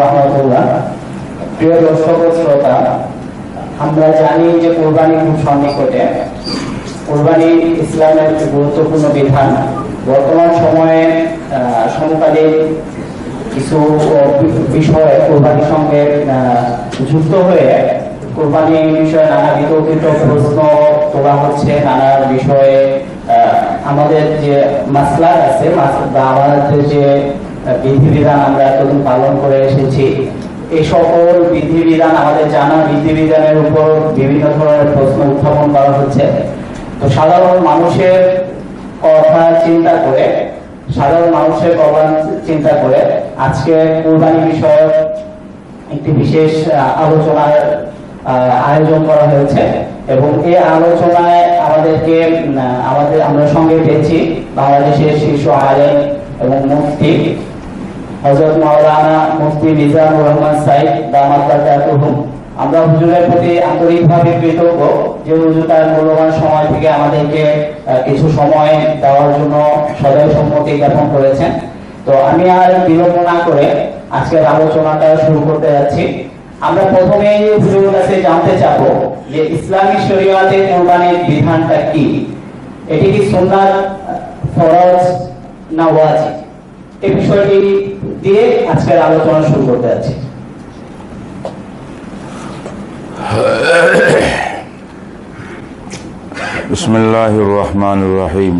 রহমতুল্লাহ প্রিয় দর্শক শ্রোতা, আমরা জানি যে কোরবানি খুব সন্নিকটে কোরবানি ইসলামের একটি গুরুত্বপূর্ণ বিধান। বর্তমান সময়ে সমকালীন কিছু বিষয় কোরবানির সঙ্গে যুক্ত হয়ে কোরবানি বিষয়ে নানা বিতর্কিত প্রশ্ন তোলা হচ্ছে, নানা বিষয়ে আমাদের যে মাসলাক আছে আমাদের যে বিধিবিধান আমরা এতদিন পালন করে এসেছি, এই সকল বিধিবিধান, আমাদের জানা বিধিবিধানের উপর বিভিন্ন ধরনের প্রশ্ন উত্থাপন করা হচ্ছে। তো সাধারণ মানুষের কথা চিন্তা করে, সাধারণ মানুষের কল্যাণ চিন্তা করে আজকে কোরবানি বিষয়ক একটি বিশেষ আলোচনার আয়োজন করা হয়েছে এবং এই আলোচনায় আমাদেরকে আমাদের, আমরা সঙ্গে পেয়েছি বাংলাদেশের শীর্ষ আলেম এবং মুফতি হজরত মাওলানা মুফতি মিজানুর রহমান সাইদ দামাত বারকাতুহুম আমরা হুজুরের প্রতি আন্তরিকভাবে কৃতজ্ঞ যে হুজুর তার মূল্যবান সময় থেকে আমাদেরকে কিছু সময় দেওয়ার জন্য সদয় সম্মতি জ্ঞাপন করেছেন। তো আমি আর বিলম্ব না করে আজকের আলোচনাটা শুরু করতে যাচ্ছি। আমরা প্রথমেই হুজুরের কাছে জানতে চাবো যে ইসলামী শরীয়তে কোরবানির বিধানটা কি এটি কি সুন্নাত ফরজ না ওয়াজিব এই বিষয়টি দিয়ে আজকের আলোচনা শুরু করতে যাচ্ছি بسم الله الرحمن الرحيم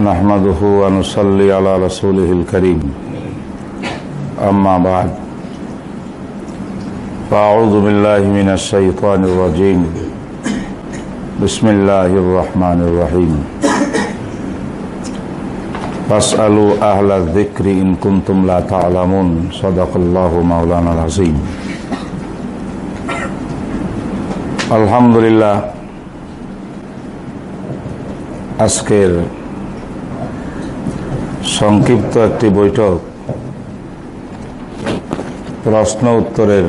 نحمده ونصلي على رسوله الكريم أما بعد فأعوذ بالله من الشيطان الرجيم بسم الله الرحمن الرحيم فاسألوا أهل الذكر إن كنتم لا تعلمون صدق الله مولانا العظيم আলহামদুলিল্লাহ আজকের সংক্ষিপ্ত একটি বৈঠক প্রশ্ন উত্তরের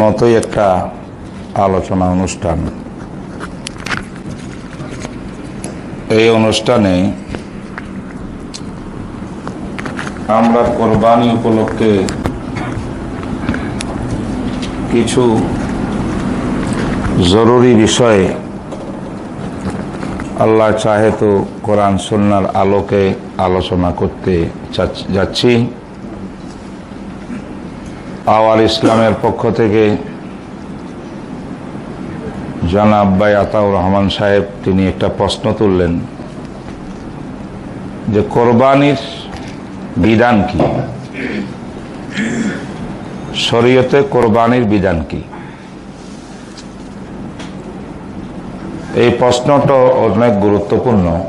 মতোই একটা আলোচনা অনুষ্ঠান। এই অনুষ্ঠানে আমরা কোরবানি উপলক্ষে কিছু জরুরি বিষয়ে আল্লাহ চাহে তো কোরআন সন্ন্যার আলোকে আলোচনা করতে যাচ্ছি আওয়াল ইসলামের পক্ষ থেকে জনাব ভাই আতাউর রহমান সাহেব, তিনি একটা প্রশ্ন তুললেন যে কোরবানির বিধান কি? শরীয়তে কোরবানির বিধান কি? এই প্রশ্নটা অনেক গুরুত্বপূর্ণ।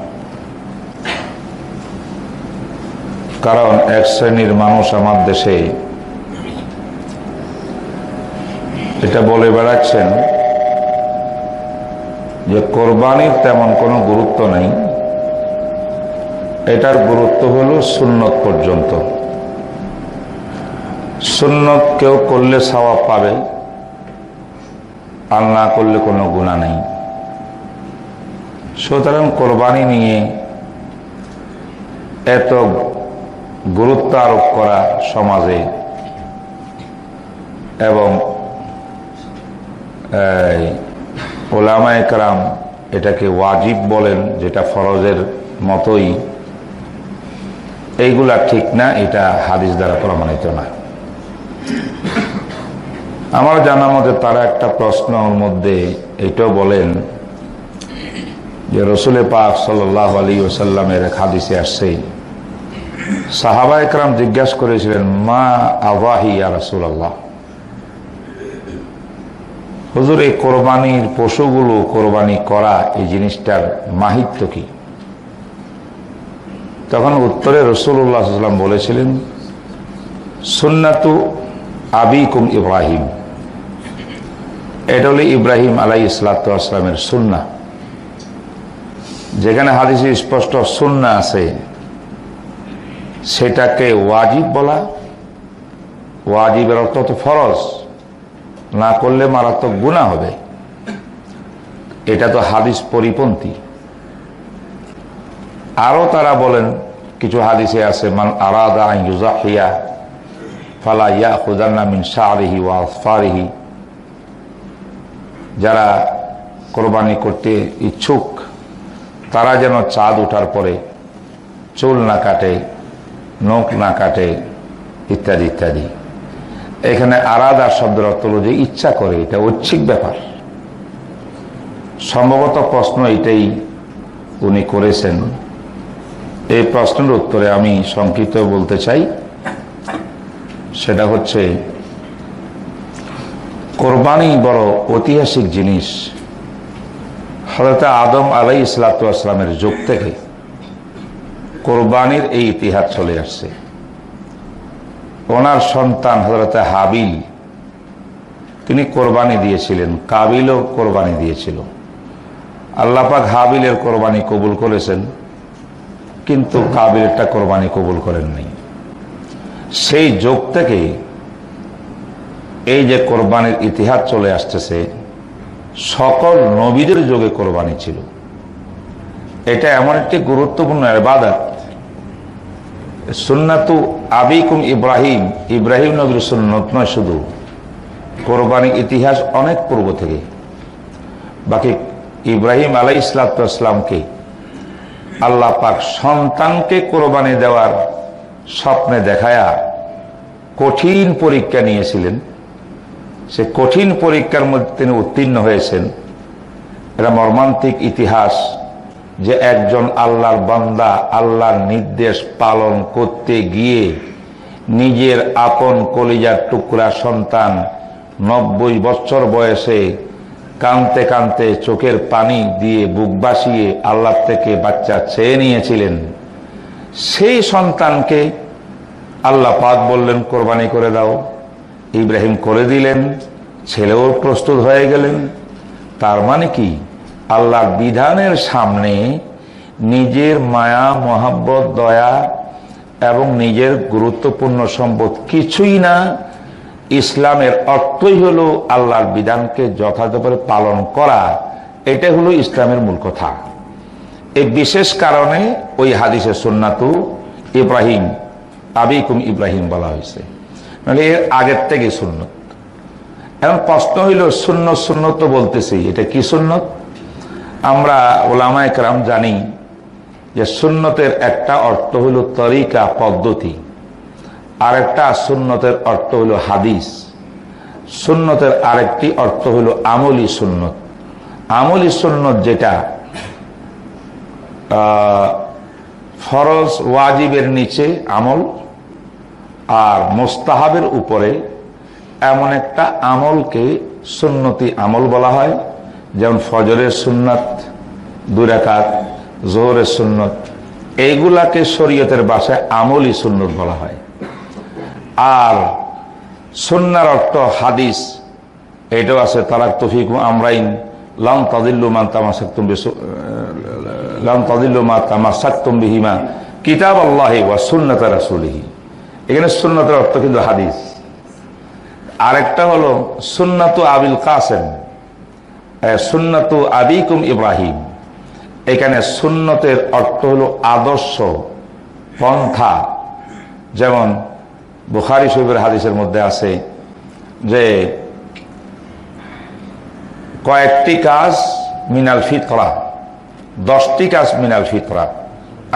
কারণ এক শ্রেণির মানুষ আমার দেশে এটা বলে বেড়াচ্ছেন যে কোরবানির তেমন কোনো গুরুত্ব নেই। এটার গুরুত্ব হলো সুন্নত পর্যন্ত। সুন্নত কেউ করলে সওয়াব পাবে, আর না করলে কোনো গুণা নেই। সুতরাং কোরবানি নিয়ে এত গুরুত্ব আরোপ করা সমাজে এবং ওলামা একরাম এটাকে ওয়াজিব বলেন, যেটা ফরজের মতোই। এইগুলা ঠিক না, এটা হাদিস দ্বারা প্রমাণিত না। আমার জানা মতে তারা একটা প্রশ্নর মধ্যে এটাও বলেন যে রসুলে পাক সাল্লাহ আলী ওসাল্লামের এক হাদিসে আসছে সাহাবা একরাম জিজ্ঞাসা করেছিলেন, মা আবাহি ইয়া রসুল আল্লাহ হুজুর, এই কোরবানির পশুগুলো কোরবানি করা এই জিনিসটার মাহিত্য কি? তখন উত্তরে রসুল্লাহ সাল্লাম বলেছিলেন, সুন্নাতু আবিকুম ইব্রাহিম। এটা হলো ইব্রাহিম আলাই ইসলাতামের সুন্না। যেখানে হাদিসে স্পষ্ট সুন্না আছে, সেটাকে ওয়াজিব বলা। ওয়াজিবের অর্থ তো ফরজ। না করলে মারাত্মক গুণা হবে। এটা তো হাদিস পরিপন্থী। আরও তারা বলেন, কিছু হাদিসে আছে, মান আরাদা ইউজাহিয়া ফালা ইয়াখুদান্না মিন শারিহি ওয়া যারা কোরবানি করতে ইচ্ছুক, তারা যেন চাঁদ ওঠার পরে চুল না কাটে, নখ না কাটে, ইত্যাদি ইত্যাদি। এখানে আরাদা শব্দের অর্থ হলো যে ইচ্ছা করে, এটা ঐচ্ছিক ব্যাপার। সম্ভবত প্রশ্ন এটাই উনি করেছেন। এই প্রশ্নের উত্তরে আমি সংক্ষিপ্ত বলতে চাই। সেটা হচ্ছে, কোরবানি বড় ঐতিহাসিক জিনিস। হজরত আদম আলাই ইসলাতামের যুগ থেকে কোরবানির এই ইতিহাস চলে আসছে। ওনার সন্তান হজরত হাবিল, তিনি কোরবানি দিয়েছিলেন, কাবিলও কোরবানি দিয়েছিল। আল্লাপাক হাবিলের কোরবানি কবুল করেছেন, কিন্তু কাবিলেরটা কোরবানি কবুল করেননি সেই যোগ থেকে এই যে কোরবানির ইতিহাস চলে আসতেছে, সকল নবীদের যোগে কোরবানি ছিল। এটা এমন একটি গুরুত্বপূর্ণ এবাদত সুন্নাতু আবিকুম ইব্রাহিম। ইব্রাহিম নবীর সুন্নত নয় শুধু। কোরবানি ইতিহাস অনেক পূর্ব থেকে। বাকি ইব্রাহিম আলাই ইসলাতামকে আল্লাহ পাক সন্তানকে কোরবানি দেওয়ার স্বপ্নে দেখায়া কঠিন পরীক্ষা নিয়েছিলেন। সে কঠিন পরীক্ষার মধ্যে তিনি উত্তীর্ণ হয়েছেন। এটা মর্মান্তিক ইতিহাস। যে একজন আল্লাহর বান্দা আল্লাহর নির্দেশ পালন করতে গিয়ে নিজের আপন কলিজার টুকরা সন্তান নব্বই বছর বয়সে কানতে কানতে চোখের পানি দিয়ে বুক বাসিয়ে আল্লাহ থেকে বাচ্চা চেয়ে নিয়েছিলেন। সেই সন্তানকে আল্লাহ পাক বললেন, কোরবানি করে দাও। ইব্রাহিম করে দিলেন, ছেলেও প্রস্তুত হয়ে গেলেন। তার মানে কি? আল্লাহর বিধানের সামনে নিজের মায়া, মহাব্বত, দয়া এবং নিজের গুরুত্বপূর্ণ সম্পদ কিছুই না, ইসলামের অর্থই হলো আল্লাহর বিধানকে যথাযথভাবে পালন করা। এটা হলো ইসলামের মূল কথা। এই বিশেষ কারণে ওই হাদিসের সুন্নাতু ইব্রাহিম, আবিকুম ইব্রাহিম বলা হয়েছে। মানে এর আগের থেকে সুন্নত। এখন প্রশ্ন হইল শূন্য শূন্য তো বলতেছি, এটা কি সুন্নত? আমরা ওলামা একরাম জানি যে সুন্নতের একটা অর্থ হইল তরিকা, পদ্ধতি। আর একটা সুন্নতের অর্থ হইল হাদিস। সুন্নতের আরেকটি অর্থ হইল আমলি সুন্নত। আমলি সুন্নত যেটা ফরজ, ওয়াজিবের নিচে আমল আর মোস্তাহাবের উপরে এমন একটা আমলকে সুন্নতি আমল বলা হয়। যেমন ফজরের সুন্নত দুরাকাত জোহরের সুন্নত, এইগুলাকে শরীয়তের বাসায় আমলি সুন্নত বলা হয়। আর সুন্নার অর্থ হাদিস এটাও আছে, তারাক তফিক আমরাইন লং তাদিল্লু মান তামাসাক্তুম লং তাদিল্লু মা তামাসাক্তুম কিতাব আল্লাহি ওয়া সুন্নাত রাসূলিহি। এখানে সুন্নতের অর্থ কিন্তু হাদিস। আরেকটা হলো সুন্নাতু আবিল কাসেম। সুন্নাতু আবিকুম ইব্রাহিম। এখানে সুন্নতের অর্থ হলো আদর্শ, পন্থা। যেমন বুখারি শরীফের হাদিসের মধ্যে আছে যে, কয়েকটি কাজ মিনাল ফিতরা, দশটি কাজ মিনাল ফিতরা,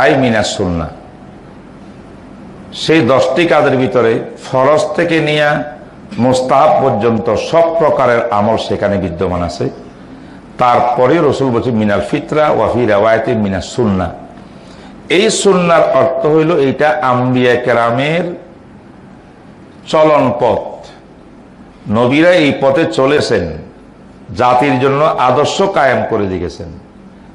আই মিনাস সুন্না সেই দশটি কাজের ভিতরে ফরজ থেকে নিয়ে মোস্তাহাব পর্যন্ত সব প্রকারের আমল সেখানে বিদ্যমান আছে। তারপরে রসুল বলছে, মিনাল ফিতরা ওয়াফি রেওয়ায়তে মিনা সুন্না। এই সুন্নার অর্থ হইল এইটা আম্বিয়া কেরামের চলন পথ নবীরা এই পথে চলেছেন, জাতির জন্য আদর্শ কায়েম করে দিয়েছেন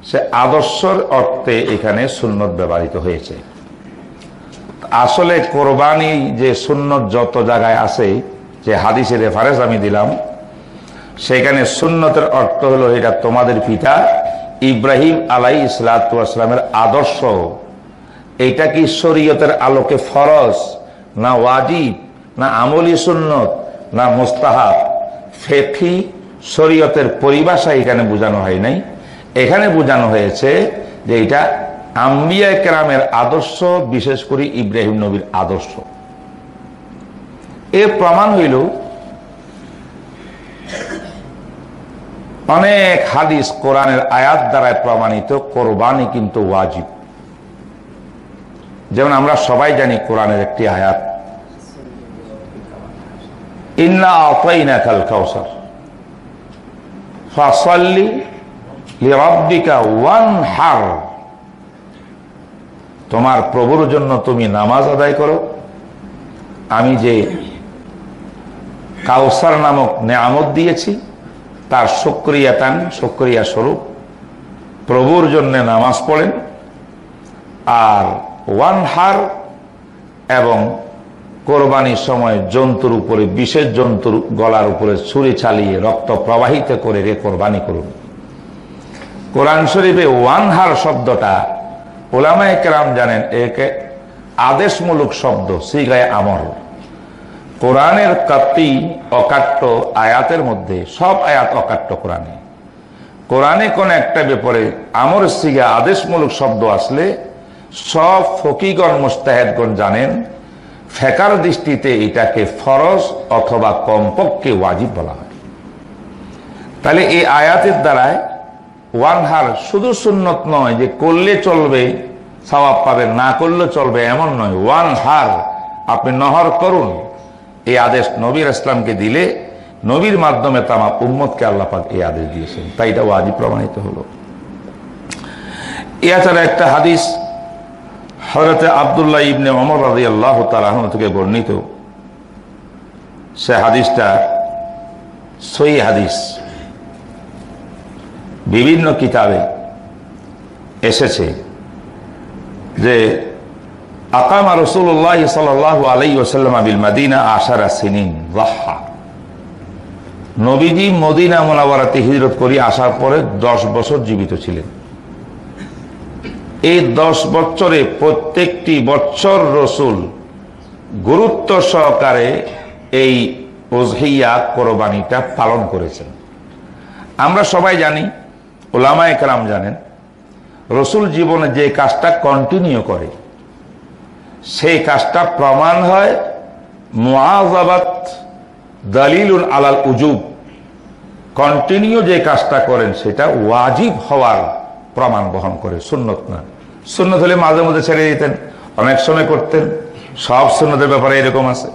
সে আদর্শর অর্থে এখানে সুন্নত ব্যবহৃত হয়েছে। আসলে কোরবানি যে সুন্নত যত জায়গায় আছে, যে হাদিসের রেফারেন্স আমি দিলাম সেখানে সুন্নতের অর্থ হলো এটা তোমাদের পিতা ইব্রাহিম আলাই ইসলাতামের আদর্শ। এটা কি শরীয়তের আলোকে ফরজ, না ওয়াজিব, না আমলি সুন্নত, না মুস্তাহাব? ফেফি শরীয়তের পরিভাষা এখানে বোঝানো হয় নাই। এখানে বোঝানো হয়েছে যে এটা আম্বিয়া কেরামের আদর্শ, বিশেষ করে ইব্রাহিম নবীর আদর্শ। এর প্রমাণ হইল অনেক হাদিস কোরআনের আয়াত দ্বারায় প্রমাণিত, কোরবানি কিন্তু ওয়াজিব। যেমন আমরা সবাই জানি কোরআনের একটি আয়াত কাউসার তোমার প্রভুর জন্য তুমি নামাজ আদায় করো। আমি যে কাউসার নামক নেয়ামত দিয়েছি তার সক্রিয়াতান সক্রিয়া স্বরূপ প্রভুর জন্য নামাজ পড়েন, আর ওয়ানহার এবং কোরবানির সময় জন্তুর উপরে, বিশেষ জন্তুর গলার উপরে ছুরি চালিয়ে রক্ত প্রবাহিত করে রে কোরবানি করুন। কোরআন শরীফে ওয়ানহার শব্দটা ওলামায় কেরাম জানেন, একে আদেশমূলক শব্দ, সিগায় আমর কোরআনের কাত্তি অকাট্য আয়াতের মধ্যে, সব আয়াত অকাট্য কোরআনে। কোরআনে কোন একটা ব্যাপারে আমর সিগা আদেশমূলক শব্দ আসলে, সব ফকিগণ, মুস্তাহেদগণ জানেন, ফেকার দৃষ্টিতে এটাকে ফরজ অথবা কমপক্ষে ওয়াজিব বলা হয়। তাহলে এই আয়াতের দ্বারায় ওয়ানহার শুধু সুন্নত নয় যে করলে চলবে সবাব পাবেন, না করলে চলবে, এমন নয়। ওয়ান হার আপনি নহর করুন। এই আদেশ নবীর ইসলামকে দিলে নবীর মাধ্যমে তামা উম্মতকে আল্লাপাক এই আদেশ দিয়েছেন। তাই এটা ওয়াজিব প্রমাণিত হলো। এছাড়া একটা হাদিস হজরতে আবদুল্লাহ ইবনে অমর রাজি আল্লাহ তালাহ থেকে বর্ণিত। সে হাদিসটা সই হাদিস। বিভিন্ন কিতাবে এসেছে যে আকামা রসুল্লাহ সাল আলাই ওসাল্লাম আবিল মাদিনা আশারা সিনিন রাহা নবীজি মদিনা মোনাবারাতে হিজরত করি আসার পরে দশ বছর জীবিত ছিলেন। এই দশ বছরে প্রত্যেকটি বছর রসুল গুরুত্ব সহকারে এই ওজহিয়া কোরবানিটা পালন করেছেন। আমরা সবাই জানি, ওলামায় একরাম জানেন, রসুল জীবনে যে কাজটা কন্টিনিউ করে সেই কাজটা প্রমাণ হয় মুআজাবাত দলিলুল আলাল উজুব। কন্টিনিউ যে কাজটা করেন, সেটা ওয়াজিব হওয়ার প্রমাণ বহন করে, সুন্নত না। সুন্নত হলে মাঝে মাঝে ছেড়ে দিতেন, অনেক সময় করতেন, সব সুন্নতের ব্যাপারে এরকম আছে।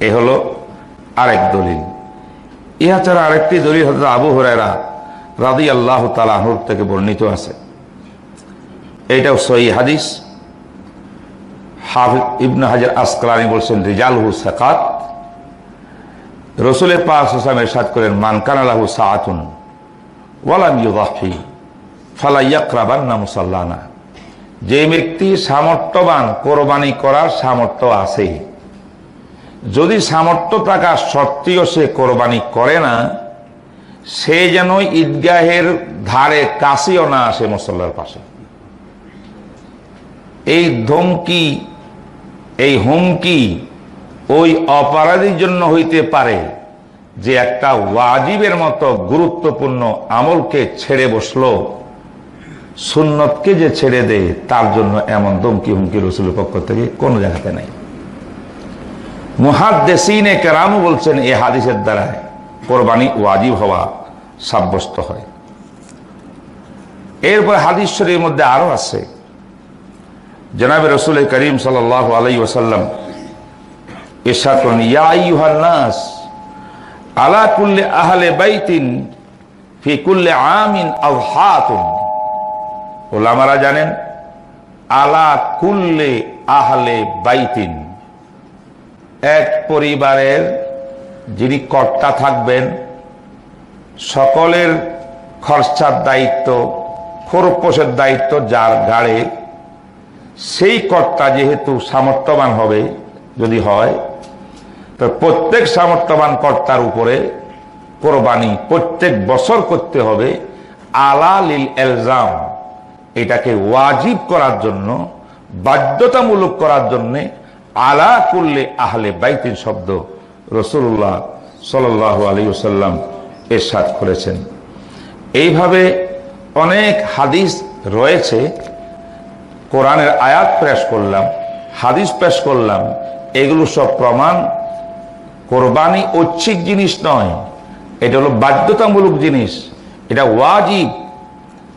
এ হলো আরেক দলিল। ইহা ছাড়া আরেকটি দলিল হতে আবু হরাইরা রাদি আল্লাহ তালাহুর থেকে বর্ণিত আছে। এইটাও সহি হাদিস। হাফিজ ইবন হাজার আসকালানি বলছেন, রিজালহু সাকাত। রসুলের হোসাম এরশাদ করেন মানকান আলাহু সাহাতুন ওয়ালাম ইউদাহি ফালা ইয়াকরাবান্না মুসাল্লানা। যে ব্যক্তি সামর্থ্যবান, কোরবানি করার সামর্থ্য আছে। যদি সামর্থ্য থাকা সত্ত্বেও সে কোরবানি করে না, সে যেন ঈদগাহের ধারে কাছেও না আসে মুসল্লার পাশে। এই ধমকি এই হুমকি ওই অপরাধীর জন্য হইতে পারে যে একটা ওয়াজিবের মতো গুরুত্বপূর্ণ আমলকে ছেড়ে বসল। সুন্নতকে যে ছেড়ে দেয়, তার জন্য এমন ধমকি হুমকি রসুলের পক্ষ থেকে কোনো জায়গাতে নাই। মুহাদ্দেসিনে কেরামু বলছেন, এ হাদিসের দ্বারায় কোরবানি ওয়াজিব হওয়া সাব্যস্ত হয়। এরপর হাদিস মধ্যে আরও আছে। জনাবে রসুল করিম সাল আলাই ওসাল্লাম ইরশাদ করেন, ইয়া আইয়ুহান নাস, আলা কুল্লে আহলে বাইতিন ফি কুল্লে আমিন আযহাতুন ওলামারা জানেন, আলা কুল্লে আহলে বাইতিন, এক পরিবারের যিনি কর্তা থাকবেন, সকলের খরচার দায়িত্ব খোরপোষের দায়িত্ব যার গাড়ে সেই কর্তা যেহেতু সামর্থ্যবান হবে, যদি হয়, তো প্রত্যেক সামর্থ্যবান কর্তার উপরে কোরবানি প্রত্যেক বছর করতে হবে। আলালিল এলজাম, এটাকে ওয়াজিব করার জন্য, বাধ্যতামূলক করার জন্যে আলা করলে আহলে বাইতিন শব্দ রসুল্লাহ সাল আলী সাল্লাম এরশাদ করেছেন। এইভাবে অনেক হাদিস রয়েছে কোরআনের আয়াত পেশ করলাম, হাদিস পেশ করলাম, এগুলো সব প্রমাণ কোরবানি ঐচ্ছিক জিনিস নয়। এটা হলো বাধ্যতামূলক জিনিস। এটা ওয়াজিব।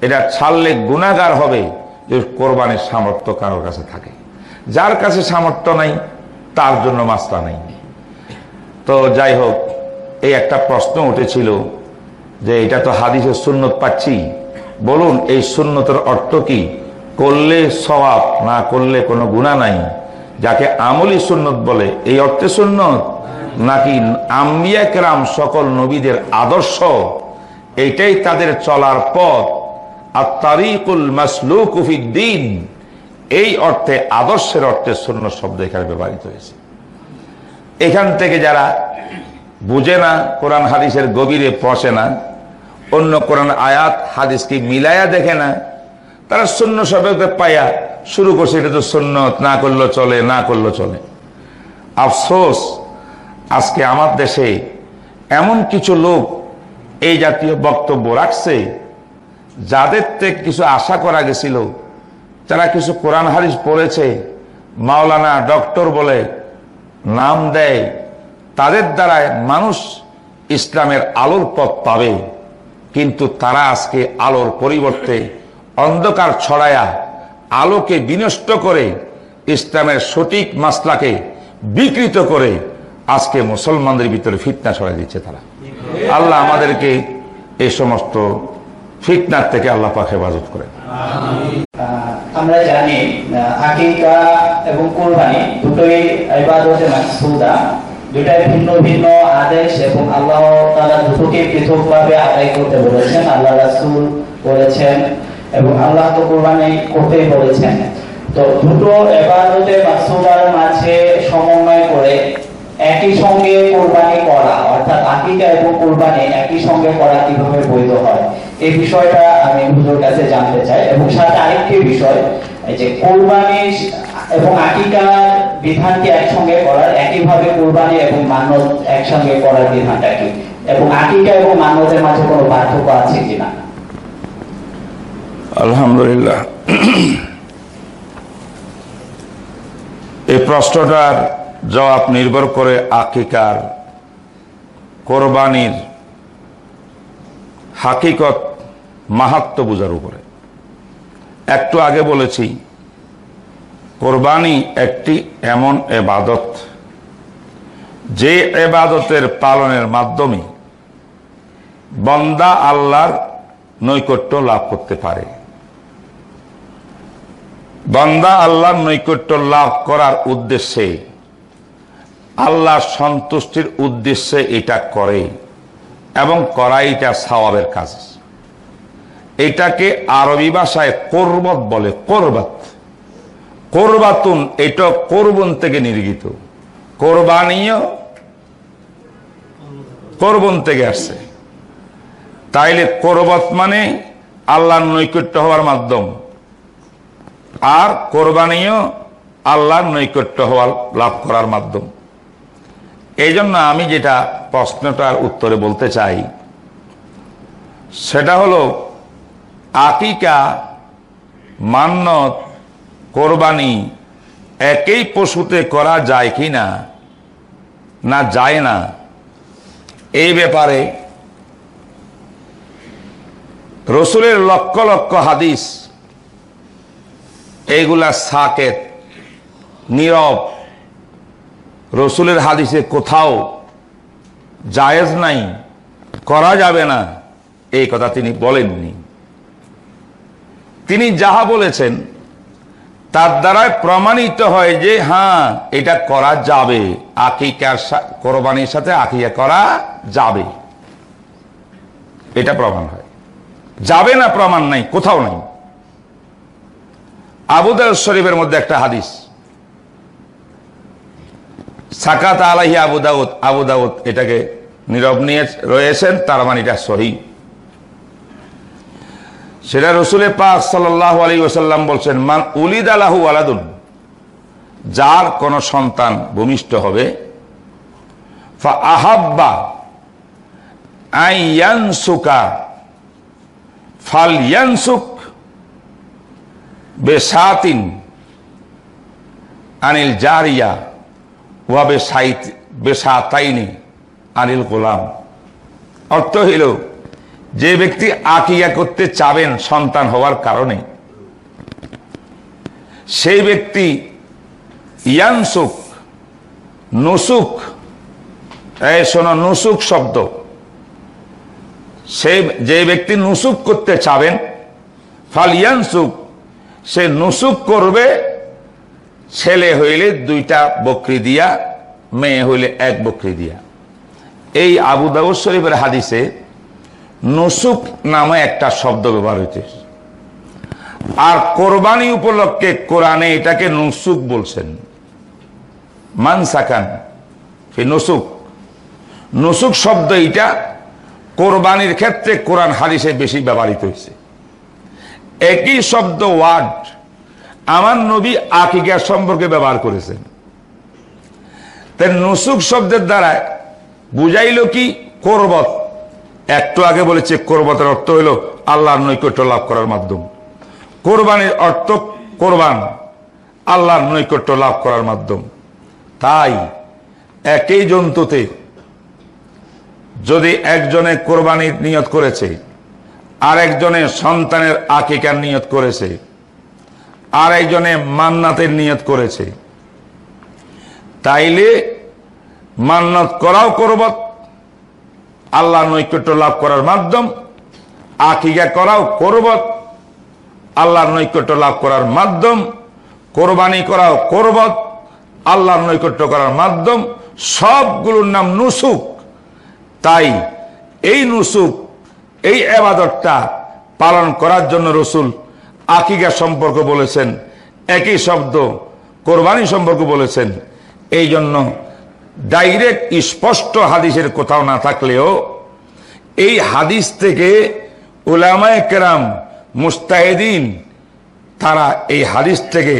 এটা ছাড়লে গুণাগার হবে যে কোরবানির সামর্থ্য কারোর কাছে থাকে। যার কাছে সামর্থ্য নাই, তার জন্য মাস্তা নেই। তো যাই হোক, এই একটা প্রশ্ন উঠেছিল যে এটা তো হাদিসের সুন্নত পাচ্ছি। বলুন, এই সুন্নতের অর্থ কি? করলে সওয়াব না করলে কোনো গুণা নাই। যাকে আমলি সুন্নত বলে, এই অর্থে সুন্নত? নাকি আম্বিয়া কেরাম সকল নবীদের আদর্শ? এইটাই তাদের চলার পথ। আর তারিকুল মাসলুক দিন। এই অর্থে, আদর্শের অর্থে শূন্য শব্দ এখানে ব্যবহৃত হয়েছে। এখান থেকে যারা বুঝে না, কোরআন হাদিসের গভীরে পৌঁছে না, অন্য কোরআন আয়াত, হাদিসকে মিলায়া দেখে না তারা শূন্য শব্দকে পায়া শুরু করছে, এটা তো সুন্নত না করল চলে, না করল চলে। আফসোস, আজকে আমার দেশে এমন কিছু লোক এই জাতীয় বক্তব্য রাখছে, যাদের থেকে কিছু আশা করা গেছিল, যারা কিছু কোরআন হারিস পড়েছে, মাওলানা, ডক্টর বলে নাম দেয়, তাদের দ্বারায় মানুষ ইসলামের আলোর পথ পাবে। কিন্তু তারা আজকে আলোর পরিবর্তে অন্ধকার ছড়ায়া আলোকে বিনষ্ট করে ইসলামের সঠিক মাসলাকে বিকৃত করে আজকে মুসলমানদের ভিতরে ফিতনা ছড়াই দিচ্ছে তারা। আল্লাহ আমাদেরকে এই সমস্ত ফিতনার থেকে আল্লাহ পাক হেফাজত করে আমরা জানি আকিকা এবং কোরবানি দুটোই ইবাদতে মাকসুদা, দুটাই ভিন্ন ভিন্ন আদেশ এবং আল্লাহ তাআলা দুটোকে পৃথকভাবে আদায় করতে বলেছেন, আল্লাহ রাসূল বলেছেন এবং আল্লাহ তো কোরবানি করতেই বলেছেন। তো দুটো ইবাদতে মাকসুদার মাঝে সমন্বয় করে। একই সঙ্গে কোরবানি করা, অর্থাৎ আকিকা এবং কোরবানি একই সঙ্গে করা কীভাবে বৈধ হয় এই বিষয়টা আমি হুজুর কাছে জানতে চাই। এবং সাথে আরেকটি বিষয় যে কোরবানি এবং আকিকার বিধানকে একসঙ্গে করার, একইভাবে কোরবানি এবং মানত একসঙ্গে করার বিধানটা কি? এবং আকিকা এবং মানতের মাঝে কোনো পার্থক্য আছে কিনা? আলহামদুলিল্লাহ। এই প্রশ্নটার জবাব নির্ভর করে আকিকার কোরবানির হাকিকত মাহাত্ম বোঝার উপরে। একটু আগে বলেছি, কোরবানি একটি এমন এবাদত, যে এবাদতের পালনের মাধ্যমে বন্দা আল্লাহর নৈকট্য লাভ করতে পারে। বান্দা আল্লাহর নৈকট্য লাভ করার উদ্দেশ্যে, আল্লাহর সন্তুষ্টির উদ্দেশ্যে এটা করে এবং করা এটা সওয়াবের কাজ। এটাকে আরবি ভাষায় কোরবত বলে, কোরবাত। কোরবাতুন, এটা কোরবন থেকে নির্গিত। কোরবানিও কোরবন থেকে আসছে। তাইলে কোরবত মানে আল্লাহর নৈকট্য হওয়ার মাধ্যম। আর কোরবানিও আল্লাহর নৈকট্য হওয়ার লাভ করার মাধ্যম। এই জন্য আমি যেটা প্রশ্নটার উত্তরে বলতে চাই, সেটা হলো, আকিকা, মান্নত, কোরবানি একই পশুতে করা যায় কি না না যায় না, এই ব্যাপারে রসুলের লক্ষ লক্ষ হাদিস এইগুলা সাকেত, নীরব। রসুলের হাদিসে কোথাও জায়েজ নাই, করা যাবে না, এই কথা তিনি বলেননি। তিনি যাহা বলেছেন, তার দ্বারাই প্রমাণিত হয় যে হ্যাঁ এটা করা যাবে, আকিকার কোরবানির সাথে আকিকা করা যাবে। এটা প্রমাণ হয়। যাবে না, প্রমাণ নাই, কোথাও নাই। আবুদাউদ শরীফের মধ্যে একটা হাদিস। সাকাত আলাহি আবু দাউদ আবু দাউদ এটাকে নীরব নিয়ে রয়েছেন, তার মানে এটা সহি। সেটা রসুলে পাক সাল্লাহ আলী ওসাল্লাম বলছেন, মান উলিদ আলাহু আলাদুন যার কোন সন্তান ভূমিষ্ঠ হবে আহাব্বা আইয়ানসুকা ফাল ইয়ানসুক বেসাতিন আনিল জারিয়া ওয়া বেসাইত বেসাতাইনি আনিল গোলাম। অর্থ হইল, যে ব্যক্তি আকিয়া করতে চাবেন সন্তান হওয়ার কারণে, সেই ব্যক্তি ইয়ানসুক, নুসুক, এই শোনো, নুসুক শব্দ। সে যে ব্যক্তি নুসুক করতে চাবেন ফালিয়ানসুক সে নুসুক করবে, ছেলে হইলে দুইটা বকরি দিয়া, মেয়ে হইলে এক বকরি দিয়া। এই আবু দাউদ শরীফের হাদিসে নুসুক নামে একটা শব্দ ব্যবহার হয়েছে আর কোরবানি উপলক্ষে কোরআনে এটাকে নুসুক বলছেন। মানসাকান ফি নুসুক। নুসুক শব্দ এটা কোরবানির ক্ষেত্রে কোরআন হাদিসে বেশি ব্যবহৃত হয়েছে একই শব্দ ওয়ার্ড। আমার নবী আকিকা সম্পর্কে ব্যবহার করেছেন। তাই নুসুক শব্দের দ্বারা বুঝাইল কি কোরবত? একটু আগে বলেছে, কোরবতের অর্থ হইল আল্লাহর নৈকট্য লাভ করার মাধ্যম। কোরবানির অর্থ কোরবান, আল্লাহর নৈকট্য লাভ করার মাধ্যম। তাই একই জন্তুতে যদি একজনে কোরবানির নিয়ত করেছে আর একজনে সন্তানের আকিকার নিয়ত করেছে। আর একজনে মান্নাতের নিয়ত করেছে। তাইলে মান্নাত করাও করবত। আল্লাহ নৈকট্য লাভ করার মাধ্যম। আকিকা করাও করবত। আল্লাহর নৈকট্য লাভ করার মাধ্যম। কোরবানি করাও করবত। আল্লাহর নৈকট্য করার মাধ্যম। সবগুলোর নাম নুসুক। তাই এই নুসুক এই আবাদতটা পালন করার জন্য রসুল আকিকা সম্পর্ক বলেছেন, একই শব্দ কোরবানি সম্পর্ক বলেছেন। এই জন্য ডাইরেক্ট স্পষ্ট হাদিসের কোথাও না থাকলেও এই হাদিস থেকে উলামায় কেরাম, মুস্তাহিদিন, তারা এই হাদিস থেকে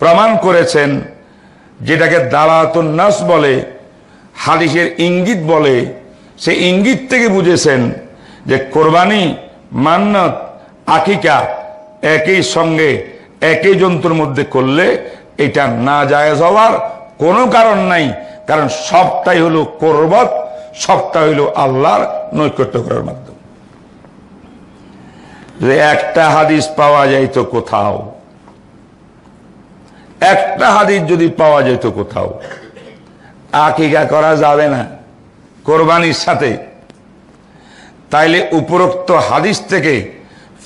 প্রমাণ করেছেন, যেটাকে দালাতুন্নাস বলে, হাদিসের ইঙ্গিত বলে সে ইঙ্গিত থেকে বুঝেছেন যে কোরবানি, মান্নত, আকিকা একই সঙ্গে একই যন্ত্রের মধ্যে করলে এটা না জায়েজ হওয়ার কোনো কারণ নাই। কারণ সবটাই হলো কোরবত সবটা হইল আল্লাহর নৈকট্য করার মাধ্যম। যে একটা হাদিস পাওয়া যাইত কোথাও? একটা হাদিস যদি পাওয়া যেত কোথাও? আকিকা করা যাবে না। কোরবানির সাথে তাইলে উপরোক্ত হাদিস থেকে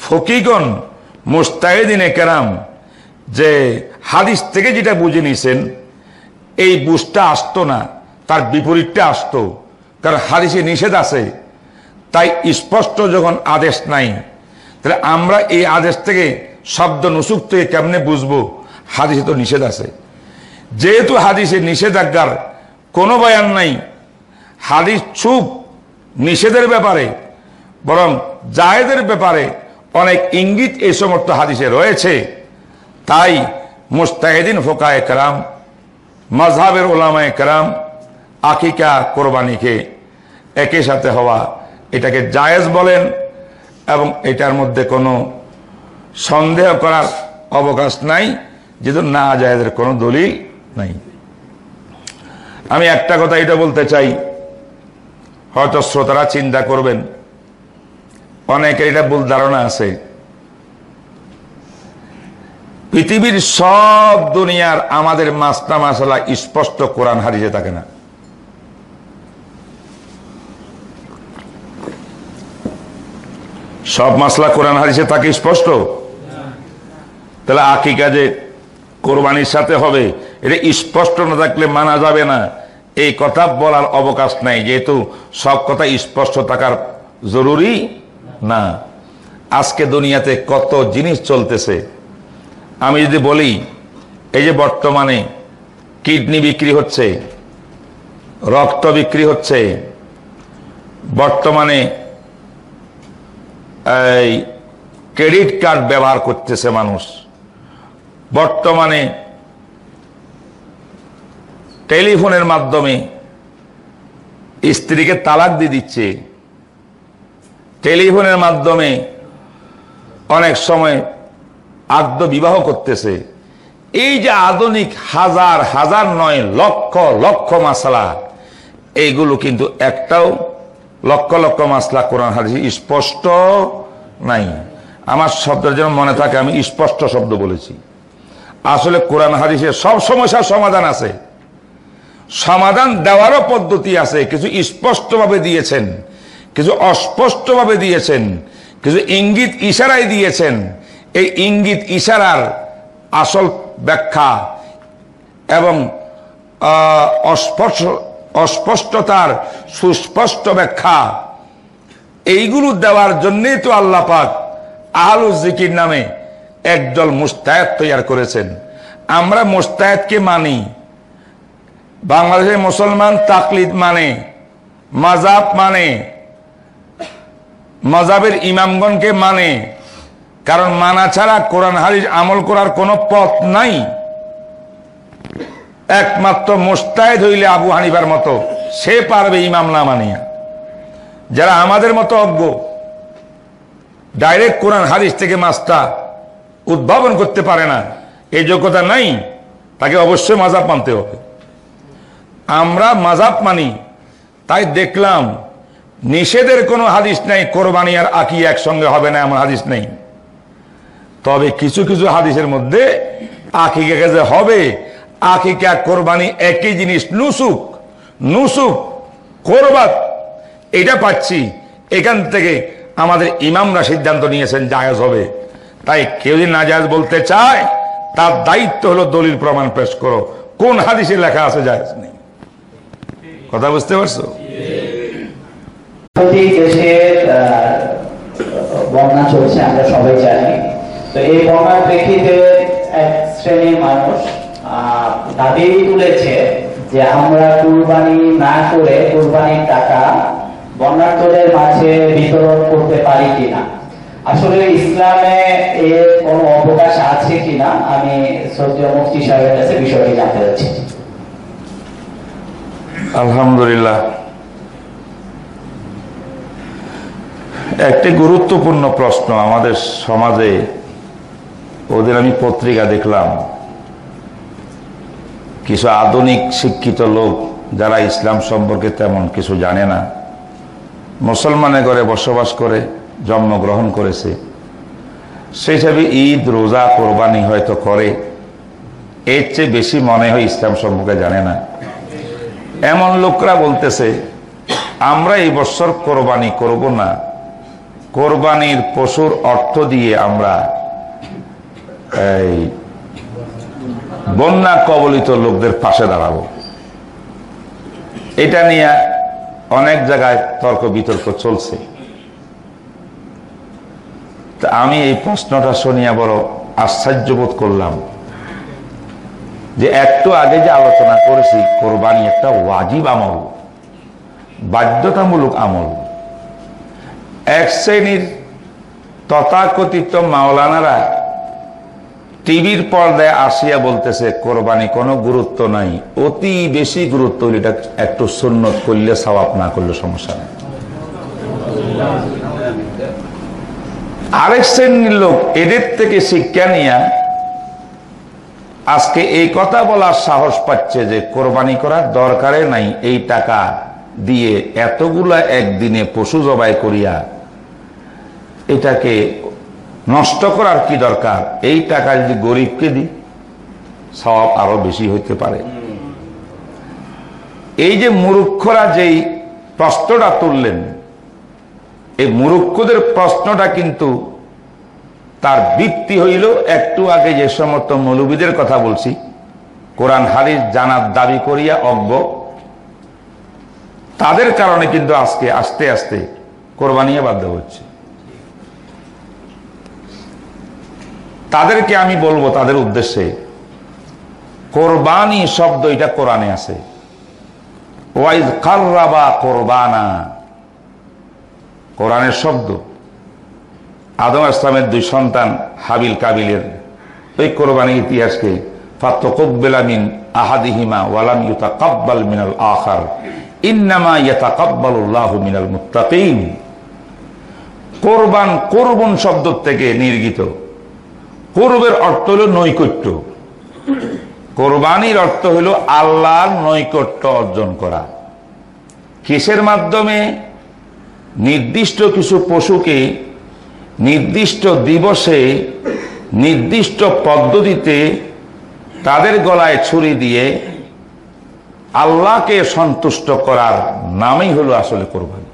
ফকিগণ মুস্তাহিদিনে কেরাম যে হাদিস থেকে যেটা বুঝে নিয়েছেন এই বুঝটা আসতো না, তার বিপরীতটা আসতো, কারণ হাদিসে নিষেধ আছে। তাই স্পষ্ট যখন আদেশ নাই, তাহলে আমরা এই আদেশ থেকে শব্দ নুসুক থেকে কেমনে বুঝব? হাদিসে তো নিষেধ আছে। যেহেতু হাদিসে নিষেধাজ্ঞার কোনো বয়ান নাই, হাদিস চুপ নিষেধের ব্যাপারে বরং জায়েদের ব্যাপারে অনেক ইঙ্গিত এই সমস্ত হাদিসে রয়েছে। তাই মুস্তাহিদিন ফোকায় কারাম মজহাবের ওলামায় কারাম আকিকা কোরবানিকে একই সাথে হওয়া, এটাকে জায়েজ বলেন এবং এটার মধ্যে কোনো সন্দেহ করার অবকাশ নাই, যেহেতু না জায়েজের কোনো দলিল নাই। আমি একটা কথা এটা বলতে চাই। হয়তো শ্রোতারা চিন্তা করবেন অনেকের এটা ভুল ধারণা আছে। পৃথিবীর সব দুনিয়ার আমাদের মাস্তা মাসালা স্পষ্ট কোরআন হারিয়ে থাকে না। সব মাসলা কোরআন হারিসে থাকে স্পষ্ট? তাহলে আকিকা কাজে কোরবানির সাথে হবে, এটা স্পষ্ট না থাকলে মানা যাবে না। এই কথা বলার অবকাশ নাই, যেহেতু সব কথা স্পষ্ট থাকার জরুরি। না, আজকে দুনিয়াতে কত জিনিস চলতেছে। আমি যদি বলি, এই যে বর্তমানে কিডনি বিক্রি হচ্ছে, রক্ত বিক্রি হচ্ছে, বর্তমানে এই ক্রেডিট কার্ড ব্যবহার করতেছে মানুষ। বর্তমানে টেলিফোনের মাধ্যমে স্ত্রীকে তালাক দিয়ে দিচ্ছে। টেলিফোনের মাধ্যমে অনেক সময় আদ্য বিবাহ করতেছে। এই যে আধুনিক হাজার হাজার নয়, লক্ষ লক্ষ মাসলা, এইগুলো কিন্তু একটাও লক্ষ লক্ষ মাসলা কোরআন হাদিস স্পষ্ট নাই। আমার শব্দের জন্য মনে থাকে, আমি স্পষ্ট শব্দ বলেছি। আসলে কোরআন হাদিসের সব সমস্যার সমাধান আছে। সমাধান দেওয়ারও পদ্ধতি আছে, কিছু স্পষ্টভাবে দিয়েছেন। কিছু অস্পষ্টভাবে দিয়েছেন, কিছু ইঙ্গিত ইশারায় দিয়েছেন। এই ইঙ্গিত ইশারার আসল ব্যাখ্যা এবং অস্পষ্ট অস্পষ্টতার সুস্পষ্ট ব্যাখ্যা, এইগুলো দেওয়ার জন্যেই তো আল্লাহ পাক আহলুজ জিকির নামে একদল মুস্তায়াত তৈয়ার করেছেন। আমরা মুস্তায়াতকে মানি, বাংলাদেশের মুসলমান তাকলিদ মানে মাজাব মানে মজাবের ইমামগণকে মানে। কারণ মানা ছাড়া কোরআন হারিস আমল করার কোনো পথ নাই। একমাত্র মোস্তায়েদ হইলে আবু হানিবার মতো। সে পারবে ইমাম না মানিয়া। যারা আমাদের মতো অজ্ঞ, ডাইরেক্ট কোরআন হারিস থেকে মাছটা উদ্ভাবন করতে পারে না এই যোগ্যতা নাই, তাকে অবশ্যই মাজাব মানতে হবে। আমরা মাজাব মানি, তাই দেখলাম নিষেধের কোনো হাদিস নাই, কোরবানি আর আকি একসঙ্গে হবে না, এমন হাদিস নেই। তবে কিছু কিছু হাদিসের মধ্যে আকিকে যে হবে, আকিকা কোরবানি একই জিনিস, নুসুক নুসুক, কোরবাত, এটা পাচ্ছি। এখান থেকে আমাদের ইমামরা সিদ্ধান্ত নিয়েছেন জায়েজ হবে। তাই কেউ যদি না জায়েজ বলতে চায়, তার দায়িত্ব হলো দলিল প্রমাণ পেশ করো। কোন হাদিসে লেখা আছে জায়েজ নেই? কথা বুঝতে পারছ? প্রতি দেশের বন্যা চলছে, আমরা সবাই জানি। তো এই বন্যার প্রেক্ষিতে এক শ্রেণির মানুষ দাবি তুলেছে যে আমরা কুরবানি না করে কুরবানির টাকা বন্যার্থদের মাঝে বিতরণ করতে পারি কিনা। আসলে ইসলামে এর কোনো অবকাশ আছে কিনা, আমি শ্রদ্ধেয় মুফতি সাহেবের কাছে বিষয়টি জানতে চাচ্ছি। আলহামদুলিল্লাহ। একটি গুরুত্বপূর্ণ প্রশ্ন আমাদের সমাজে, ওদের আমি পত্রিকা দেখলাম। কিছু আধুনিক শিক্ষিত লোক যারা ইসলাম সম্পর্কে তেমন কিছু জানে না, মুসলমানের ঘরে বসবাস করে, জন্মগ্রহণ করেছে। সেই হিসাবে ঈদ, রোজা, কোরবানি হয়তো করে, এর চেয়ে বেশি মনে হয় ইসলাম সম্পর্কে জানে না। এমন লোকরা বলতেছে, আমরা এই বছর কোরবানি করব না। কোরবানির পশুর অর্থ দিয়ে আমরা এই বন্যা কবলিত লোকদের পাশে দাঁড়াবো। এটা নিয়ে অনেক জায়গায় তর্ক বিতর্ক চলছে। তা আমি এই প্রশ্নটা শুনিয়া বড় আশ্চর্য বোধ করলাম যে একটু আগে যে আলোচনা করেছি, কোরবানি একটা ওয়াজিব আমল, বাধ্যতামূলক আমল। এক শ্রেণির তথাকথিত মাওলানারা টিভির পর্দায় আসিয়া বলতেছে, কোরবানি কোনো গুরুত্ব নাই। অতি বেশি গুরুত্ব এটা একটু সুন্নত করলে সওয়াব না করলে সমস্যা নেই। আরেক শ্রেণির লোক এদের থেকে শিক্ষা নিয়ে আজকে এই কথা বলার সাহস পাচ্ছে যে কোরবানি করার দরকারে নাই এই টাকা দিয়ে এতগুলা একদিনে পশু জবাই করিয়া এটাকে নষ্ট করার কি দরকার? এই টাকা যদি গরিবকে দিই সব আরও বেশি হইতে পারে। এই যে মুরুক্ষরা যেই প্রশ্নটা তুললেন, এই মুরুক্ষদের প্রশ্নটা কিন্তু তার ভিত্তি হইল একটু আগে যে সমস্ত মৌলবীদের কথা বলছি। কোরআন হারিস জানার দাবি করিয়া অজ্ঞ। তাদের কারণে কিন্তু আজকে আস্তে আস্তে কোরবানিয়ে বাধ্য হচ্ছে। তাদেরকে আমি বলব তাদের উদ্দেশ্যে, কোরবানি শব্দ এটা কোরআনে আছে। ওয়াইজ কার্রাবা কোরবানা। কোরআনের শব্দ। আদম ইসলামের দুই সন্তান হাবিল কাবিলের। ওই কোরবানি ইতিহাসকে ফাতকব্বেলামিন আহাদিহিমা ওয়ালাম ইউতা মিনাল আখার। ইন্নামা ইয়াতা কাব্বালুল্লাহ মিনাল মুত্তাকিন। কোরবান কোরবন শব্দ থেকে নির্গিত। কোরবের অর্থ হলো নৈকট্য। কোরবানির অর্থ হলো আল্লাহর নৈকট্য অর্জন করা। কিসের মাধ্যমে? নির্দিষ্ট কিছু পশুকে নির্দিষ্ট দিবসে, নির্দিষ্ট পদ্ধতিতে তাদের গলায় ছুরি দিয়ে আল্লাহকে সন্তুষ্ট করার নামই হলো আসলে কোরবানি।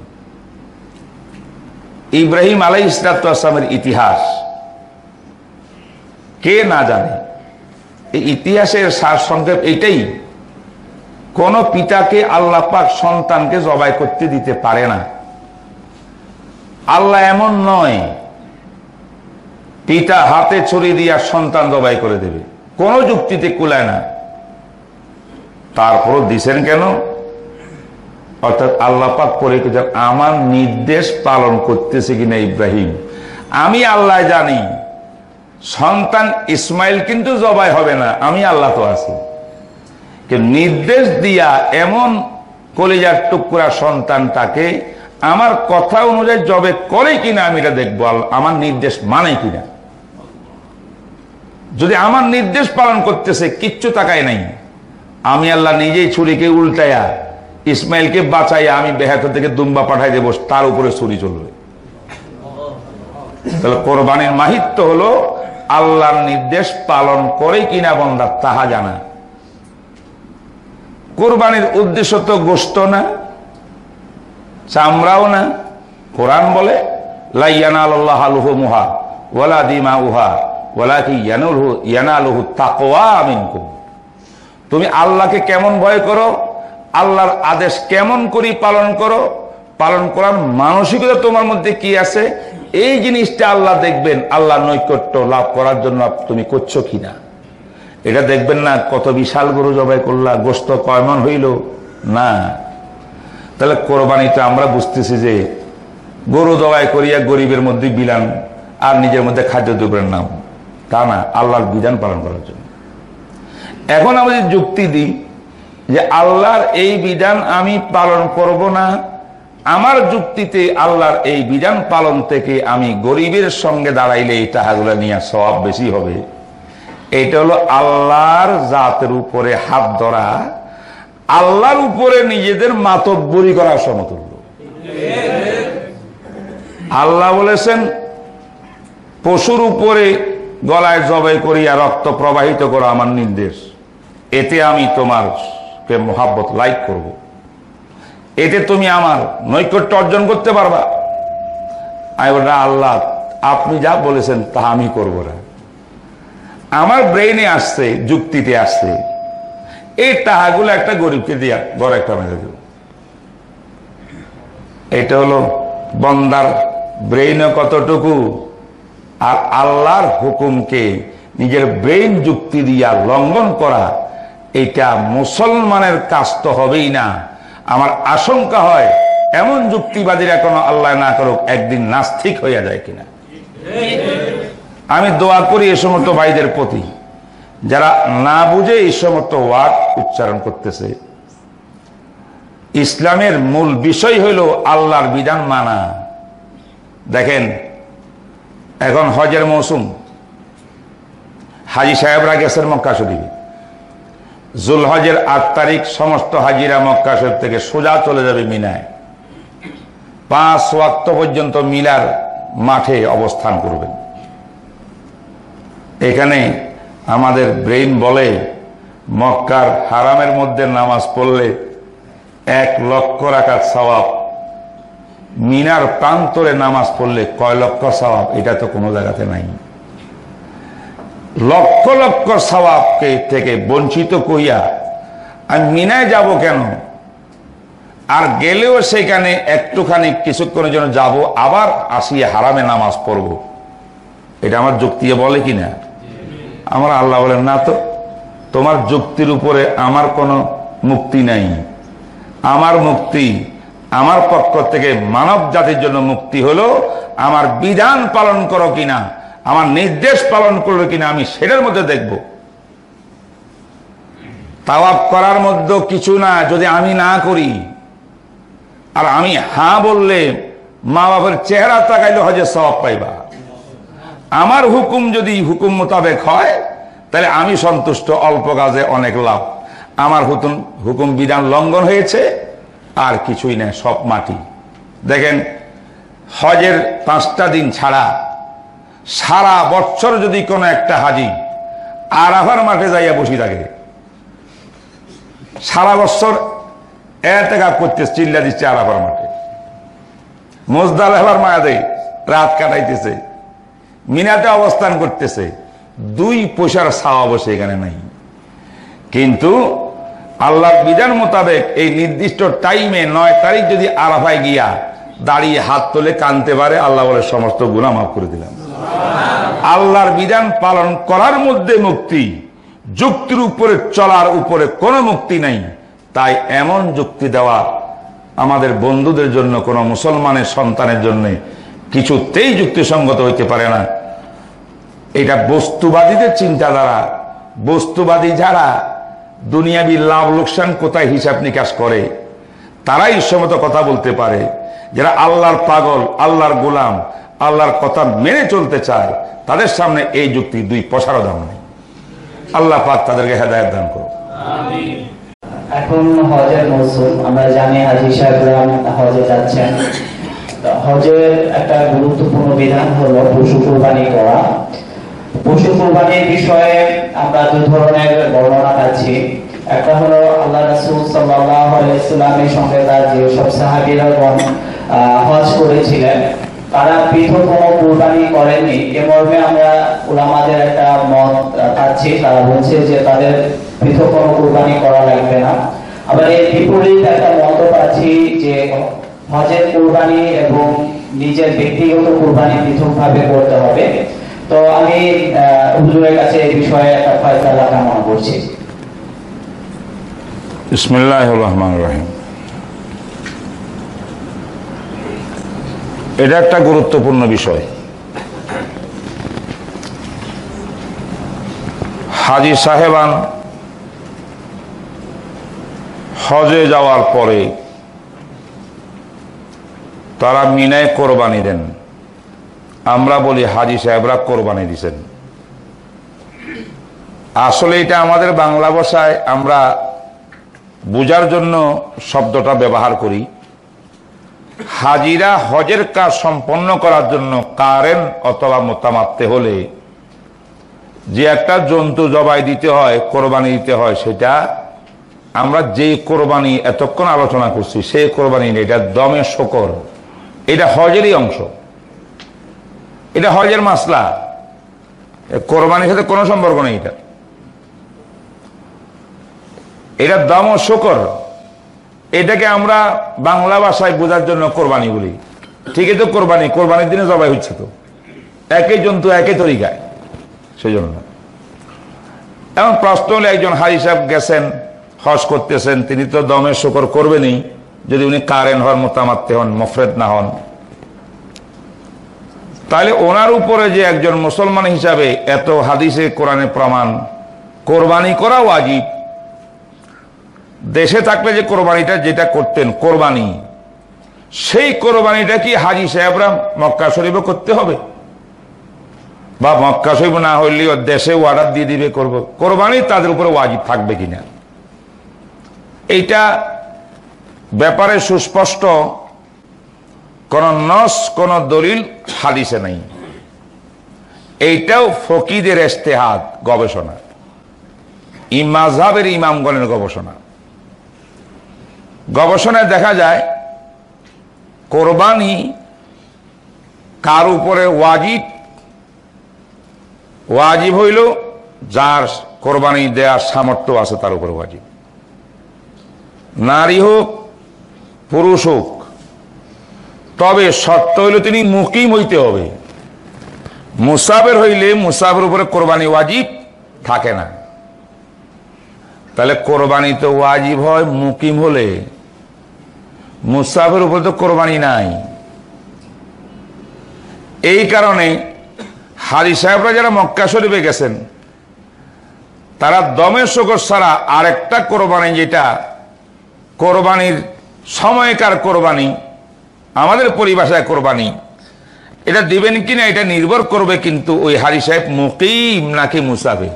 ইব্রাহিম আলাই ইসলাতামের ইতিহাস। কে না জানে? এই ইতিহাসের সার সংক্ষেপ এইটাই কোন পিতাকে আল্লাহ পাক সন্তানকে জবাই করতে দিতে পারে না। আল্লাহ এমন নয়, পিতা হাতে ছড়ি দিয়া সন্তান জবাই করে দেবে। কোন যুক্তিতে কুলায় না। তারপরও দিছেন কেন? অর্থাৎ আল্লাহ পাক করে আমার নির্দেশ পালন করতেছে কিনা ইব্রাহিম? আমি আল্লাহ জানি সন্তান ইসমাইল কিন্তু জবাই হবে না, আমি আল্লাহ তো আছি। নির্দেশ দিয়া এমন কলিজার টুকরা সন্তানটাকে আমার কথা অনুযায়ী জবে করে কিনা আমি এটা দেখব আমার নির্দেশ মানে কিনা। যদি আমার নির্দেশ পালন করতেছে, কিচ্ছু তাকায় নাই। আমি আল্লাহ নিজেই ছুরিকে উল্টায়া, ইসমাইলকে বাঁচাইয়া আমি বেহাত থেকে দুম্বা পাঠাই দেবো, তার উপরে ছুরি চলবে। তাহলে কোরবানির মাহিত্য হলো আল্লাহর নির্দেশ পালন করে কিনা বন্দা তাহা জানা। কোরবানির উদ্দেশ্য তো গোস্ত না, চামড়াও না। কোরআন বলে তুমি আল্লাহকে কেমন ভয় করো? আল্লাহর আদেশ কেমন করি পালন করো? পালন করার মানসিকতা তোমার মধ্যে কি আছে? এই জিনিসটা আল্লাহ দেখবেন, আল্লাহ নৈকট্য লাভ করার জন্য তুমি করছ কিনা? এটা দেখবেন না, কত বিশাল গরু জবাই করলা, গোস্ত কয়মন হইল? না। তাহলে কোরবানিটা আমরা বুঝতেছি যে, গরু জবাই করিয়া গরিবের মধ্যে বিলান আর নিজের মধ্যে খাদ্য দ্রব্যের নাম। তা না, আল্লাহর বিধান পালন করার জন্য। এখন যদি যুক্তি দিই যে আল্লাহর এই বিধান আমি পালন করব না আমার যুক্তিতে আল্লাহর এই বিধান পালন থেকে আমি গরিবের সঙ্গে দাঁড়াইলে এই টাকাগুলো নিয়ে সব বেশি হবে। এটা হলো আল্লাহর জাতের উপরে হাত ধরা, আল্লাহর উপরে নিজেদের মাতব্বরি করার সমতুল্য। আল্লাহ বলেছেন, পশুর উপরে গলায় জবাই করিয়া রক্ত প্রবাহিত করা আমার নির্দেশ। এতে আমি তোমার মোহাব্বত লাইক করব। এতে তুমি আমার নৈকট্য অর্জন করতে পারবা। আমি বললাম আল্লাহ, আপনি যা বলেছেন তা আমি করব না। আমার ব্রেইনে আসছে, যুক্তিতে আসছে। এই টাকাগুলো একটা গরিবকে দিয়া, বড় একটা মেরে দেব এটা হলো বন্দার ব্রেইনে কতটুকু, আর আল্লাহর হুকুমকে নিজের ব্রেইন যুক্তি দিয়া লঙ্ঘন করা, এটা মুসলমানের কাজ তো হবেই না। আমার আশঙ্কা হয় এমন যুক্তিবাদীরা কোনো আল্লাহ না করুক, একদিন নাস্তিক হইয়া যায় কিনা। আমি দোয়া করি এ সমস্ত ভাইদের প্রতি, যারা না বুঝে এই সমস্ত ওয়ার্ড উচ্চারণ করতেছে। ইসলামের মূল বিষয় হইল আল্লাহর বিধান মানা। দেখেন, এখন হজের মৌসুম। হাজি সাহেবরা গেছেন মক্কা শরীফে। জুলহজের আট তারিখ সমস্ত হাজিরা মক্কা শরীফ থেকে সোজা চলে যাবে মিনায়। পাঁচ ওয়াক্ত পর্যন্ত মিলার মাঠে অবস্থান করবেন। এখানে আমাদের ব্রেইন বলে, মক্কার হারামের মধ্যে নামাজ পড়লে এক লক্ষ রাখার সবাব মিনার প্রান্তরে নামাজ পড়লে কয় লক্ষ সবাব এটা তো কোনো জায়গাতে নাই। লক্ষ লক্ষ সবাবকে থেকে বঞ্চিত কইয়া আমি মিনায় যাব কেন? আর গেলেও সেখানে একটুখানি কিছুক্ষণের জন্য যাব, আবার আসিয়া হারামে নামাজ পড়ব। এটা আমার যুক্তি বলে কিনা? আমার আল্লাহ বলেন, না তো, তোমার যুক্তির উপরে আমার কোনো মুক্তি নাই। আমার মুক্তি আমার পক্ষ থেকে মানব জাতির জন্য মুক্তি হলো, আমার বিধান পালন করো কিনা? আমার নির্দেশ পালন করল কিনা আমি সেটার মধ্যে দেখব। তাওয়াব করার মধ্যে কিছু না, যদি আমি না করি, আর আমি হা বললে মা বাবার চেহারা তাকাইলে হজের সবাব পাইবা। আমার হুকুম যদি হুকুম মোতাবেক হয়, তাহলে আমি সন্তুষ্ট, অল্প কাজে অনেক লাভ। আমার হুকুম হুকুম বিধান লঙ্ঘন হয়েছে, আর কিছুই নেই, সব মাটি। দেখেন, হজের পাঁচটা দিন ছাড়া সারা বছর যদি কোনো একটা হাজি আরাফার মাঠে যাইয়া বসি থাকে, সারা বছর এতেকা করতে চিল্লা দিচ্ছে আরাফার মাঠে। মোজদাল হেবার মায়াদে রাত কাটাইতেছে, মিনাতে অবস্থান করতেছে, দুই পয়সার ছাওয়া বসে এখানে নাই। কিন্তু আল্লাহর বিধান মোতাবেক এই নির্দিষ্ট টাইমে নয় তারিখ যদি আরাফায় গিয়া দাঁড়িয়ে হাত তোলে কানতে পারে, আল্লাহ বলে সমস্ত গুণা মাফ করে দিলাম। আল্লাহর বিধান পালন করার মধ্যে মুক্তি, যুক্তির উপরে চলার উপরে কোনো মুক্তি নাই। তাই এমন যুক্তি দেওয়া আমাদের বন্ধুদের জন্য, কোনো মুসলমানের সন্তানের জন্য কিছুতেই যুক্তিসঙ্গত হইতে পারে না। এটা বস্তুবাদীদের চিন্তাধারা। বস্তুবাদী যারা দুনিয়াবি লাভ লোকসান কোথায় হিসাব নিকাশ করে, তারাই সমত কথা বলতে পারে। যারা আল্লাহর পাগল, আল্লাহর গোলাম আল্লাহর কথা মেনে চলতে চায় তাদের সামনে এই যুক্তি দুই পশারও দাম নেই। আল্লাহ পাক তাদেরকে হেদায়ত দান করো এখন হজের মৌসুম আমরা জানি হাজি সাহেবরা হজে যাচ্ছেন। হজের একটা গুরুত্বপূর্ণ বিধান হলো পশু কোরবানি করা। পশু কোরবানির বিষয়ে আমরা দু ধরনের বর্ণনা পাচ্ছি। একটা হলো আল্লাহ রাসূল সাল্লাল্লাহু আলাইহি সাল্লামের সঙ্গে তার যে সব সাহাবীরাগণ আহ, হজ করেছিলেন তারা পৃথক কোনো কোরবানি করেননি। এ মর্মে আমরা ওলামাদের একটা মত পাচ্ছি, তারা বলছে যে তাদের পৃথক কোনো কোরবানি করা লাগবে না। আবার এর বিপরীত একটা মত পাচ্ছি যে হজের কোরবানি এবং নিজের ব্যক্তিগত কোরবানি পৃথকভাবে করতে হবে। তো আমি হুজুরের কাছে এই বিষয়ে একটা ফয়সালা কামনা করছি। ইসমিল্লাহ রহমান রহিম। এটা একটা গুরুত্বপূর্ণ বিষয়। হাজি সাহেবান হজে যাওয়ার পরে তারা মিনায় কোরবানি দেন। আমরা বলি, হাজি সাহেবরা কোরবানি দিছেন। আসলে এটা আমাদের বাংলা ভাষায় আমরা বোঝার জন্য শব্দটা ব্যবহার করি। হাজিরা হজের কাজ সম্পন্ন করার জন্য কারেন অথবা মোতামাত্তে হলে যে একটা জন্তু জবাই দিতে হয়, কোরবানি দিতে হয়, সেটা আমরা যে কোরবানি এতক্ষণ আলোচনা করছি, সেই কোরবানি এটা দমে শকর। এটা হজেরই অংশ। এটা হজের মাসলা। কোরবানির সাথে কোনো সম্পর্ক নেই এটা। এটা দম ও শকর। এটাকে আমরা বাংলা ভাষায় বোঝার জন্য কোরবানি বলি। ঠিকই তো কোরবানি, কোরবানির দিনে জবাই হচ্ছে তো। একই জন্তু একই তরিকায়। সেই জন্য এমন প্রশ্ন হলে, একজন হাজি সাহেব গেছেন, হজ করতেছেন, তিনি তো দমের শকর করবেনই, যদি উনি কারেন হন, মোতামাত্তে হন, মফরেদ না হন। তাহলে ওনার উপরে যে একজন মুসলমান হিসাবে এত হাদিসে কোরআনে প্রমাণ, কোরবানি করা ওয়াজিব দেশে থাকলে যে কোরবানিটা, যেটা করতেন, কোরবানি। সেই কোরবানিটা কি হাজি সাহেবরা মক্কা শরীফে করতে হবে? বা মক্কা শরীফ না হইলেও দেশে অর্ডার দিয়ে দিবে করব। কোরবানি তাদের উপরে ওয়াজিব থাকবে কিনা? এইটা ব্যাপারে সুস্পষ্ট কোন নস, কোন দলিল হাদিসে নাই। এইটাও ফকিদের এস্তেহাদ গবেষণা। ইমাজাবের ইমামগণের গবেষণা। গবেষণায় দেখা যায়, কোরবানি কার উপরে ওয়াজিব? ওয়াজিব হইল যার কোরবানি দেওয়ার সামর্থ্য আছে তার উপরে ওয়াজিব। নারী হোক, পুরুষ হোক, তবে শর্ত হইল তিনি মুকিম হইতে হবে। মুসাফের হইলে মুসাফের উপরে কোরবানি ওয়াজিব থাকে না। তাহলে কোরবানি তো ওয়াজিব হয়, মুকিম হলে। মুসাফের উপরে তো কোরবানি নাই। এই কারণে হাজি সাহেবরা যারা মক্কা শরীফে গেছেন, তারা দমের শকর ছাড়া আরেকটা কোরবানি যেটা, কোরবানির সময়কার কোরবানি, আমাদের পরিভাষায় কোরবানি, এটা দিবেন কিনা এটা নির্ভর করবে কিন্তু ওই হাজি সাহেব মুকিম নাকি মুসাফির।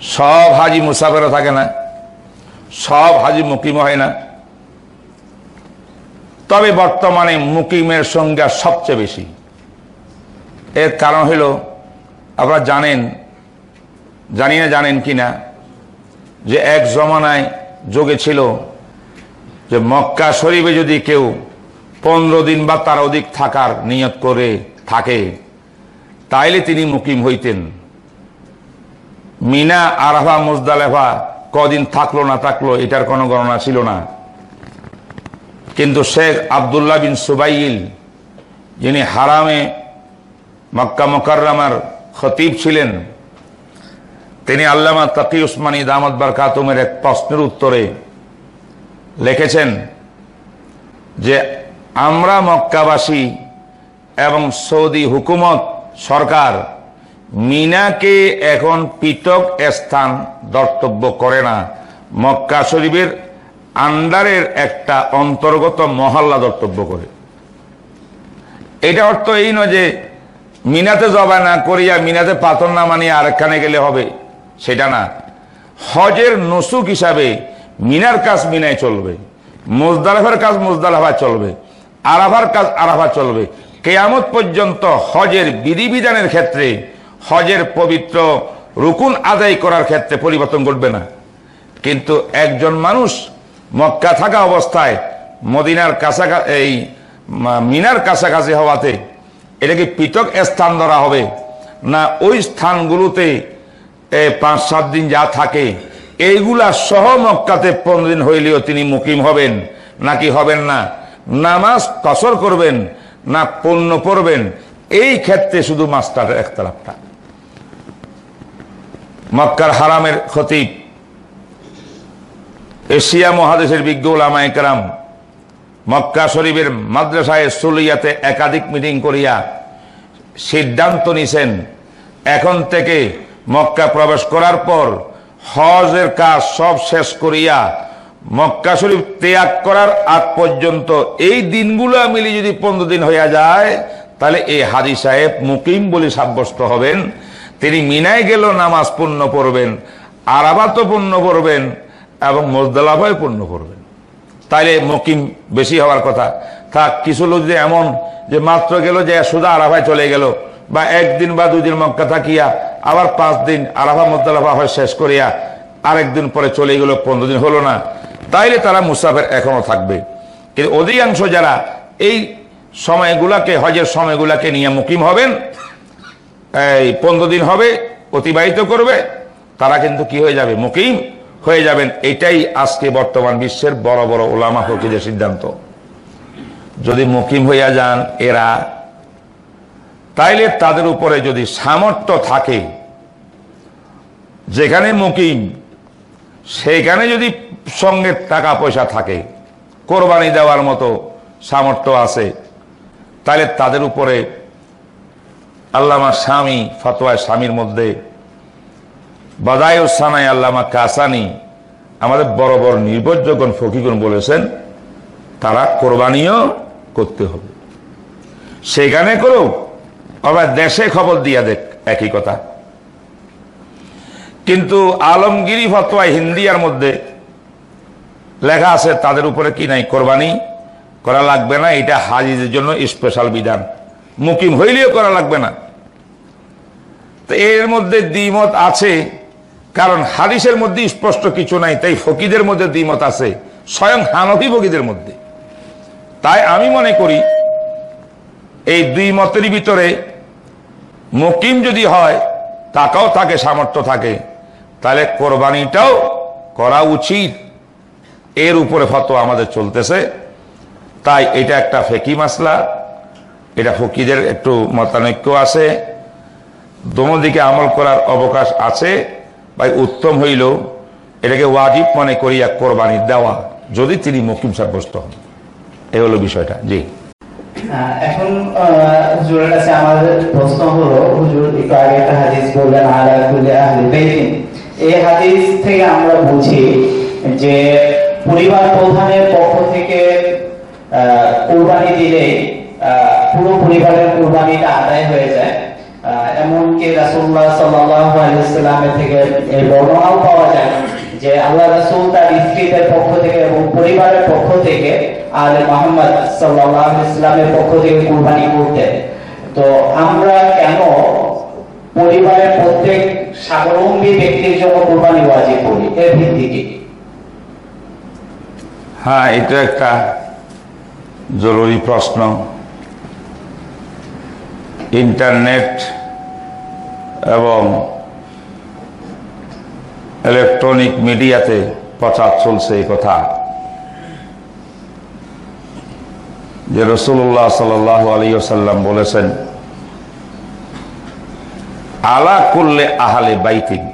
সব হাজি মুসাফেরও থাকে না, সব হাজি মুকিম হয় না। তবে বর্তমানে মুকিমের সংখ্যা সবচেয়ে বেশি। এর কারণ হলো, আপনারা জানেন, জানি না জানেন কিনা যে এক জমানায় যোগে ছিল যে মক্কা শরীফে যদি কেউ পনেরো দিন বা তার অধিক থাকার নিয়ত করে থাকে, তাইলে তিনি মুকিম হইতেন। মিনা, আরাফা, মুজদালেফা কদিন থাকল না থাকল, এটার কোনো গণনা ছিল না। কিন্তু শেখ আবদুল্লাহ বিন সুবাইল, যিনি হারামে মক্কা মকরমার খতিব ছিলেন, তিনি আল্লামা তাকি উসমানী দামদ বারকাতুমের এক প্রশ্নের উত্তরে লিখেছেন যে, আমরা মক্কাবাসী এবং সৌদি হুকুমত সরকার মিনাকে এখন পৃথক স্থান দর্তব্য করে না। মক্কা শরীফের আন্ডারের একটা অন্তর্গত মহল্লা দর্তব্য করে। এটা অর্থ এই নয় যে মিনাতে জবা না করিয়া মিনাতে পাথর না মানিয়ে আরেকখানে গেলে হবে, সেটা না। হজের নসুক হিসাবে মিনার কাজ মিনায় চলবে, মোজদালাফার কাজ মোজদালাফা চলবে, আরাফার কাজ আরাফা চলবে। কেয়ামত পর্যন্ত হজের বিধিবিধানের ক্ষেত্রে হজের পবিত্র রুকুন আদায় করার ক্ষেত্রে পরিবর্তন ঘটবে না। কিন্তু একজন মানুষ মক্কা থাকা অবস্থায় মদিনার কাছাকাছি এই মিনার কাছাকাছি হওয়াতে এটাকে পৃথক স্থান ধরা হবে? না ওই স্থানগুলোতে পাঁচ, সাত দিন যা থাকে, এইগুলা সহ মক্কাতে পনেরো দিন হইলেও তিনি মুকিম হবেন, নাকি হবেন না? নামাজ কসর করবেন, না পণ্য পড়বেন, এই ক্ষেত্রে শুধু মাস্টার একতলাপটা মক্কার হারামের খতিব। এশিয়া মহাদেশের বিজ্ঞ ওলামা একরাম মক্কা শরীফের মাদ্রাসায় সুলিয়াতে একাধিক মিটিং করিয়া সিদ্ধান্ত নিছেন। এখন থেকে মক্কা প্রবেশ করার পর হজের কাজ সব শেষ করিয়া মক্কা শরীফ ত্যাগ করার আগ পর্যন্ত এই দিনগুলো মিলে যদি পনেরো দিন হইয়া যায়, তাহলে এই হাজি সাহেব মুকিম বলে সাব্যস্ত হবেন। তিনি মিনায় গেল, নামাজ পূর্ণ পড়বেন আরাবাত পূর্ণ পড়বেন এবং মোজদালাভায় পূর্ণ করবেন তাইলে মকিম বেশি হওয়ার কথা। থাক, কিছু লোক যে এমন যে মাত্র গেল যে সুদা আরাফায় চলে গেল, বা একদিন বা দুদিন মক্কা থাকিয়া, আবার পাঁচ দিন আরাফা মোদ্দালাফা হয় শেষ করিয়া আরেকদিন পরে চলে গেল, পনেরো দিন হলো না। তাইলে তারা মুসাফের এখনও থাকবে। কিন্তু অধিকাংশ যারা এই সময়গুলাকে, হজের সময়গুলাকে নিয়ে মুকিম হবেন এই পনেরো দিন হবে, অতিবাহিত করবে, তারা কিন্তু কি হয়ে যাবে? মুকিম হয়ে যাবেন। এটাই আজকে বর্তমান বিশ্বের বড় বড় ওলামা ফকিদের সিদ্ধান্ত। যদি মুকিম হইয়া যান এরা, তাইলে তাদের উপরে যদি সামর্থ্য থাকে, যেখানে মুকিম সেখানে যদি সঙ্গে টাকা পয়সা থাকে, কোরবানি দেওয়ার মতো সামর্থ্য আছে তাহলে তাদের উপরে আল্লামা স্বামী ফতোয়ায় স্বামীর মধ্যে বাদায়ুসানাই আল্লামা কাসানি, আমাদের বড় বড় নির্ভরযোগ্য ফকিগুন বলেছেন, তারা কোরবানিও করতে হবে। সেখানে করুক, আবার দেশে খবর দিয়া দেখ, একই কথা। কিন্তু আলমগিরি ফতোয়া হিন্দিয়ার মধ্যে লেখা আছে, তাদের উপরে কি নাই, কোরবানি করা লাগবে না, এটা হাজিদের জন্য স্পেশাল বিধান। মুকিম হইলেও করা লাগবে না। তো এর মধ্যে দ্বিমত আছে, কারণ হাদিসের মধ্যে স্পষ্ট কিছু নাই, তাই ফকিদের মধ্যে দ্বিমত আছে, স্বয়ং হানফি ফকিদের মধ্যে। তাই আমি মনে করি, এই দুই মতের ভিতরে মুকিম যদি হয় টাকাও থাকে, সামর্থ্য থাকে, তাহলে কোরবানিটাও করা উচিত। এর উপরে ফটো আমাদের চলতেছে। তাই এটা একটা ফেকি মাসলা। এটা ফকিদের একটু মতানৈক্য আছে। দোনো দিকে আমল করার অবকাশ আছে। ভাই, উত্তম হইল, এটাকে ওয়াজিব মনে করিয়া কোরবানি দেওয়া, যদি তিনি মুকিম সাব্যস্ত হন। এই হলো বিষয়টা। জি। এখন হুজুরের কাছে আমাদের প্রশ্ন হলো, হুজুর, একটু আগে একটা হাদিস বললেন, আলা কুল্লি আহলি বাইতিন। এই হাদিস থেকে আমরা বুঝি যে, পরিবার প্রধানের পক্ষ থেকে কোরবানি দিলে পুরো পরিবারের কোরবানিটা আদায় হয়ে যায়। এমনকি আলাইহি সাল্লামের থেকে এই বর্ণনাও পাওয়া যায় যে আল্লাহ রাসূল তার স্ত্রীদের পক্ষ থেকে এবং পরিবারের পক্ষ থেকে আলে মোহাম্মদ সাল্লাল্লাহু আলাইহি সাল্লামের পক্ষ থেকে কোরবানি করতেন। তো আমরা কেন পরিবারের প্রত্যেক স্বাবলম্বী ব্যক্তির জন্য কোরবানি ওয়াজিব করি? এর ভিত্তি কি? হ্যাঁ এটা একটা জরুরি প্রশ্ন। ইন্টারনেট এবং ইলেকট্রনিক মিডিয়াতে প্রচার চলছে এই কথা। যে রসুল্লাহ সাল আলী সাল্লাম বলেছেন, আলা করলে আহালে বাইতিন।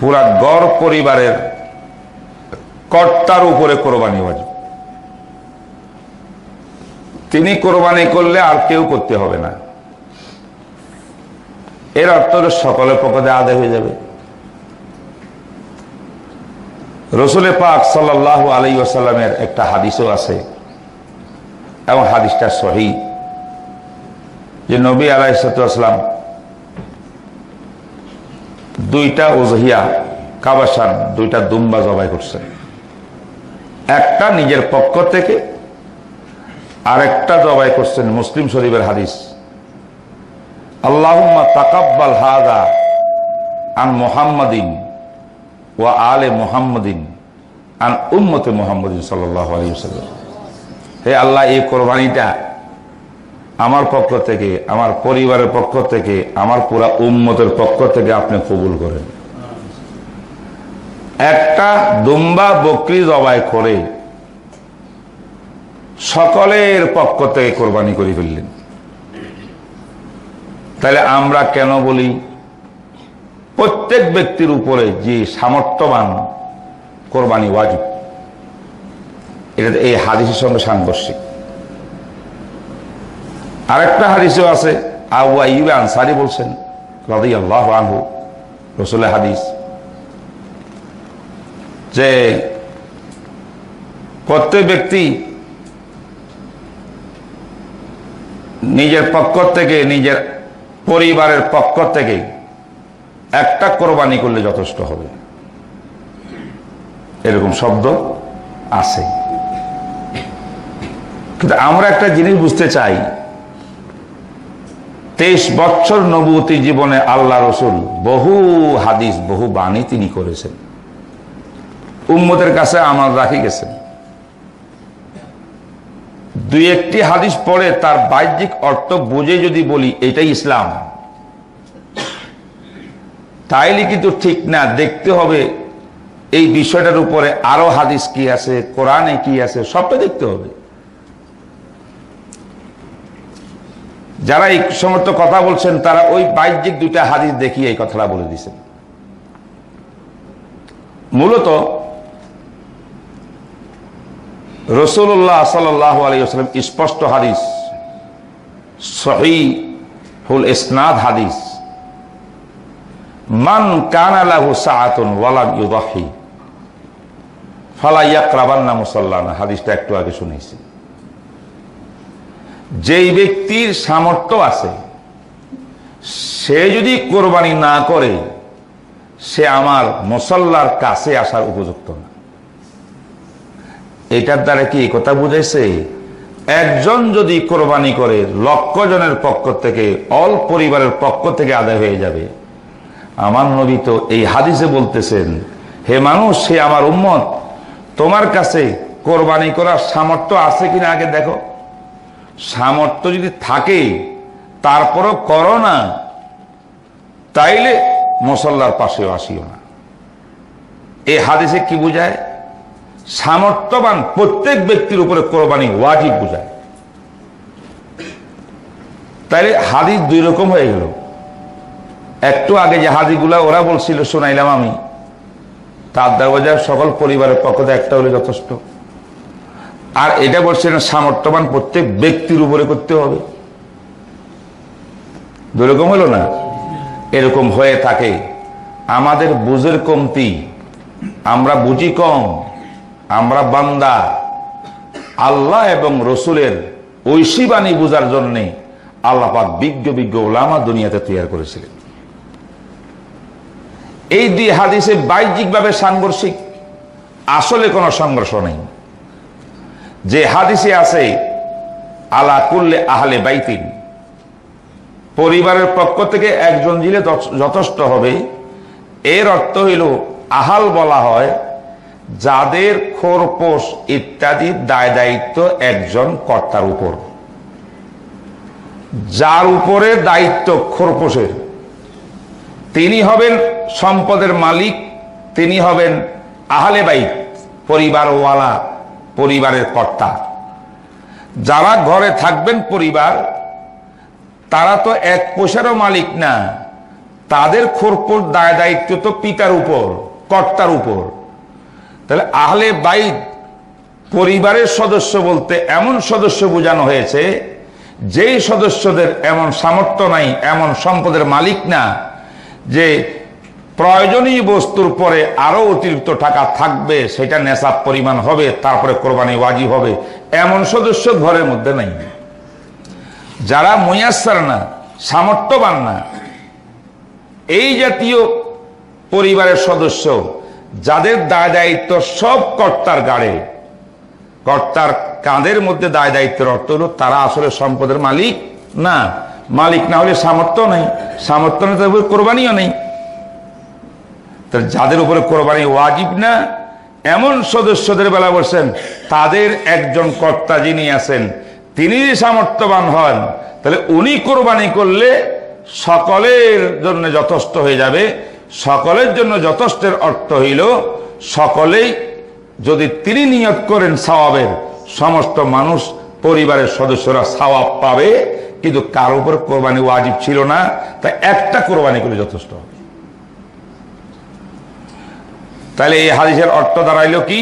পুরা গড় পরিবারের কর্তার উপরে কোরবানি ওয়াজিব। তিনি কোরবানি করলে আর কেউ করতে হবে না। এর অর্থ সকলের পক্ষে আদায় হয়ে যাবে। রসুলে পাক সাল্লাহ আলাই আসাল্লামের একটা হাদিসও আছে, এবং হাদিসটা সহি, যে নবী আলাইসালাম দুইটা ওজহিয়া কাবাসান দুইটা দুম্বা জবাই করছেন। একটা নিজের পক্ষ থেকে আরেকটা জবাই করছেন মুসলিম শরীফের হাদিস। আল্লাহুম্মা তাকাব্বাল হাদা আন মোহাম্মদিন ও আলে মোহাম্মদিন আন উম্মতে মোহাম্মদিন সাল্লাহ আলী সাল্লাম হে আল্লাহ, এই কোরবানিটা আমার পক্ষ থেকে, আমার পরিবারের পক্ষ থেকে, আমার পুরা উম্মতের পক্ষ থেকে আপনি কবুল করেন। একটা দুম্বা বকরি জবাই করে সকলের পক্ষ থেকে কোরবানি করে ফেললেন। তাহলে আমরা কেন বলি, প্রত্যেক ব্যক্তির উপরে যে সামর্থ্যবান কোরবানি ওয়াজিব, এটা এই হাদিসের সঙ্গে সাংঘর্ষিক। আরেকটা হাদিসও আছে, আবু আইবে আনসারি বলছেন আনহু রসুল্লাহ হাদিস, যে প্রত্যেক ব্যক্তি নিজের পক্ষ থেকে, নিজের পরিবারের পক্ষ থেকে একটা কোরবানি করলে যথেষ্ট হবে। এরকম শব্দ আছে। কিন্তু আমরা একটা জিনিস বুঝতে চাই, তেইশ বছর নবতী জীবনে আল্লাহ রসুল বহু হাদিস, বহু বাণী তিনি করেছেন। উম্মতের কাছে আমার রাখি গেছেন। দুই একটি হাদিস পড়ে তার বাহ্যিক অর্থ বুঝে যদি বলি, এটাই ইসলাম। তাইলে কিন্তু ঠিক না, দেখতে হবে এই বিষয়টার উপরে আরও হাদিস কি আছে, কোরআনে কি আছে, সবটা দেখতে হবে। যারা এই সমর্থ কথা বলছেন, তারা ওই বাহ্যিক দুইটা হাদিস দেখিয়ে এই কথাটা বলে দিয়েছেন। মূলত রসুল্লাহ সাল্লাহ আলাইসালাম স্পষ্ট হাদিস সহি হুল ইসনাদ হাদিস। মান কানালাহু সাআতুন ওয়ালাম ইউদাহি, ফালা ইয়াকরাবান্না মুসাল্লানা। হাদিসটা একটু আগে শুনেছি। যেই ব্যক্তির সামর্থ্য আছে, সে যদি কোরবানি না করে, সে আমার মুসল্লার কাছে আসার উপযুক্ত না। এটার দ্বারা কি কথা বুঝাইছে? একজন যদি কোরবানি করে লক্ষ জনের পক্ষ থেকে, অল পরিবারের পক্ষ থেকে আদায় হয়ে যাবে। আমার নবী তো এই হাদিসে বলতেছেন, হে মানুষ সে আমার উম্মত, তোমার কাছে কোরবানি করার সামর্থ্য আছে কিনা আগে দেখো। সামর্থ্য যদি থাকে, তারপরও করো না, তাইলে মুসল্লার পাশেও আসিও না। এই হাদিসে কি বুঝায়? সামর্থ্যবান প্রত্যেক ব্যক্তির উপরে কোরবানি ওয়াজিব বুঝায়। তাইলে হাদিস দুই রকম হয়ে গেল। একটু আগে যে হাদিগুলা ওরা বলছিল, শোনাইলাম আমি। তার দেওয়া সকল পরিবারের পক্ষ থেকে একটা হলে যথেষ্ট। আর এটা বলছেন সামর্থ্যবান প্রত্যেক ব্যক্তির উপরে করতে হবে। দুরকম হলো না? এরকম হয়ে থাকে। আমাদের বুঝের কমতি, আমরা বুঝি কম। আমরা বান্দা, আল্লাহ এবং রসুলের ঐশী বাণী বোঝার জন্যে আল্লাহ পাক বিজ্ঞ বিজ্ঞ ওলামা দুনিয়াতে তৈরি করেছিলেন। এই দুই হাদিসে বাহ্যিকভাবে সাংঘর্ষিক, আসলে কোনো সংঘর্ষ নেই। যে হাদিসে আছে, আলা কুল্লে আহলে বাইতিন, পরিবারের পক্ষ থেকে একজন জিলে যথেষ্ট হবে, এর অর্থ হইল আহাল বলা হয় যাদের খোরপোষ ইত্যাদি দায় দায়িত্ব একজন কর্তার উপর। যার উপরে দায়িত্ব খোরপোষের তিনি হবেন সম্পদের মালিক, তিনি হবেন আহলে বাইত, পরিবারওয়ালা, পরিবারের কর্তা। যারা ঘরে থাকবেন পরিবার, তারা তো এক পয়সারও মালিক না। তাদের খোরপোর দায় দায়িত্ব তো পিতার উপর, কর্তার উপর। তাহলে আহলে বাইত পরিবারের সদস্য বলতে এমন সদস্য বোঝানো হয়েছে, যেই সদস্যদের এমন সামর্থ্য নাই, এমন সম্পদের মালিক না, যে প্রয়োজনীয় বস্তুর পরে আরও অতিরিক্ত টাকা থাকবে, সেটা নেশাব পরিমাণ হবে, তারপরে কোরবানি ওয়াজিব হবে, এমন সদস্য ঘরের মধ্যে নাই। যারা ময়াসার না, সামর্থ্যবান না, এই জাতীয় পরিবারের সদস্য যাদের দায় দায়িত্ব সব কর্তার গাড়ে, কর্তার কাঁধের মধ্যে দায় দায়িত্বের অর্থ হলো তারা আসলে সম্পদের মালিক না। মালিক না হলে সামর্থ্য নেই সামর্থ্য নেই তাদের কোরবানিও নেই। যাদের উপরে কোরবানি ওয়াজিব না, এমন সদস্যদের বেলা বলছেন তাদের একজন কর্তা যিনি আছেন, তিনি সামর্থ্যবান হন, তাহলে উনি কোরবানি করলে সকলের জন্য যথেষ্ট হয়ে যাবে। সকলের জন্য যথেষ্টের অর্থ হইল, সকলেই যদি তিনি নিয়ত করেন সওয়াবের সমস্ত মানুষ, পরিবারের সদস্যরা সওয়াব পাবে, কিন্তু কার উপর কোরবানি ওয়াজিব ছিল না তাই একটা কোরবানি করে যথেষ্ট তাহলে এই হাদিসের অর্থ দাঁড়াইল কি?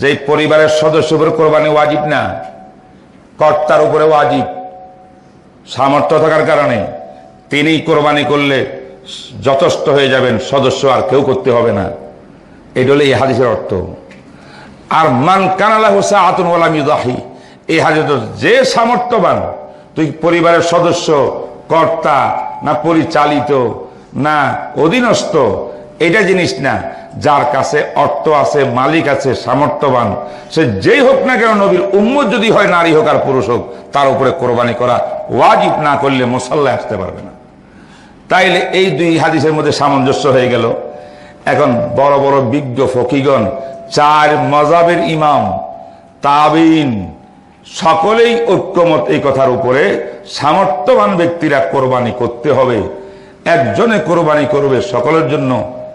যে পরিবারের সদস্য উপর কোরবানি ওয়াজিব না, কর্তার উপরে ওয়াজিব, সামর্থ্য থাকার কারণে তিনি কোরবানি করলে যথেষ্ট হয়ে যাবেন, সদস্য আর কেউ করতে হবে না। এটা হলো এই হাদিসের অর্থ। আর মান কানালা হোসা আতন ওলামিদাহি এই হাদিস যে সামর্থ্যবান, তুই পরিবারের সদস্য, কর্তা, না পরিচালিত, না অধীনস্থ, এটা জিনিস না। যার কাছে অর্থ আছে, মালিক আছে, সামর্থ্যবান, সে যেই হোক না কেন নবীর উম্মত যদি হয়, নারী হোক আর পুরুষ হোক, তার উপরে কোরবানি করা ওয়াজিব না করলে মোসাল্লায় আসতে পারবে না। তাইলে এই দুই হাদিসের মধ্যে সামঞ্জস্য হয়ে গেল। এখন বড় বড় বিজ্ঞ ফকিগণ, চার মজাবের ইমাম, তাবিন, সকলেই ঐক্যমত এই কথার উপরে সামর্থ্যবান ব্যক্তিরা কোরবানি করতে হবে। একজনে কোরবানি করবে সকলের জন্য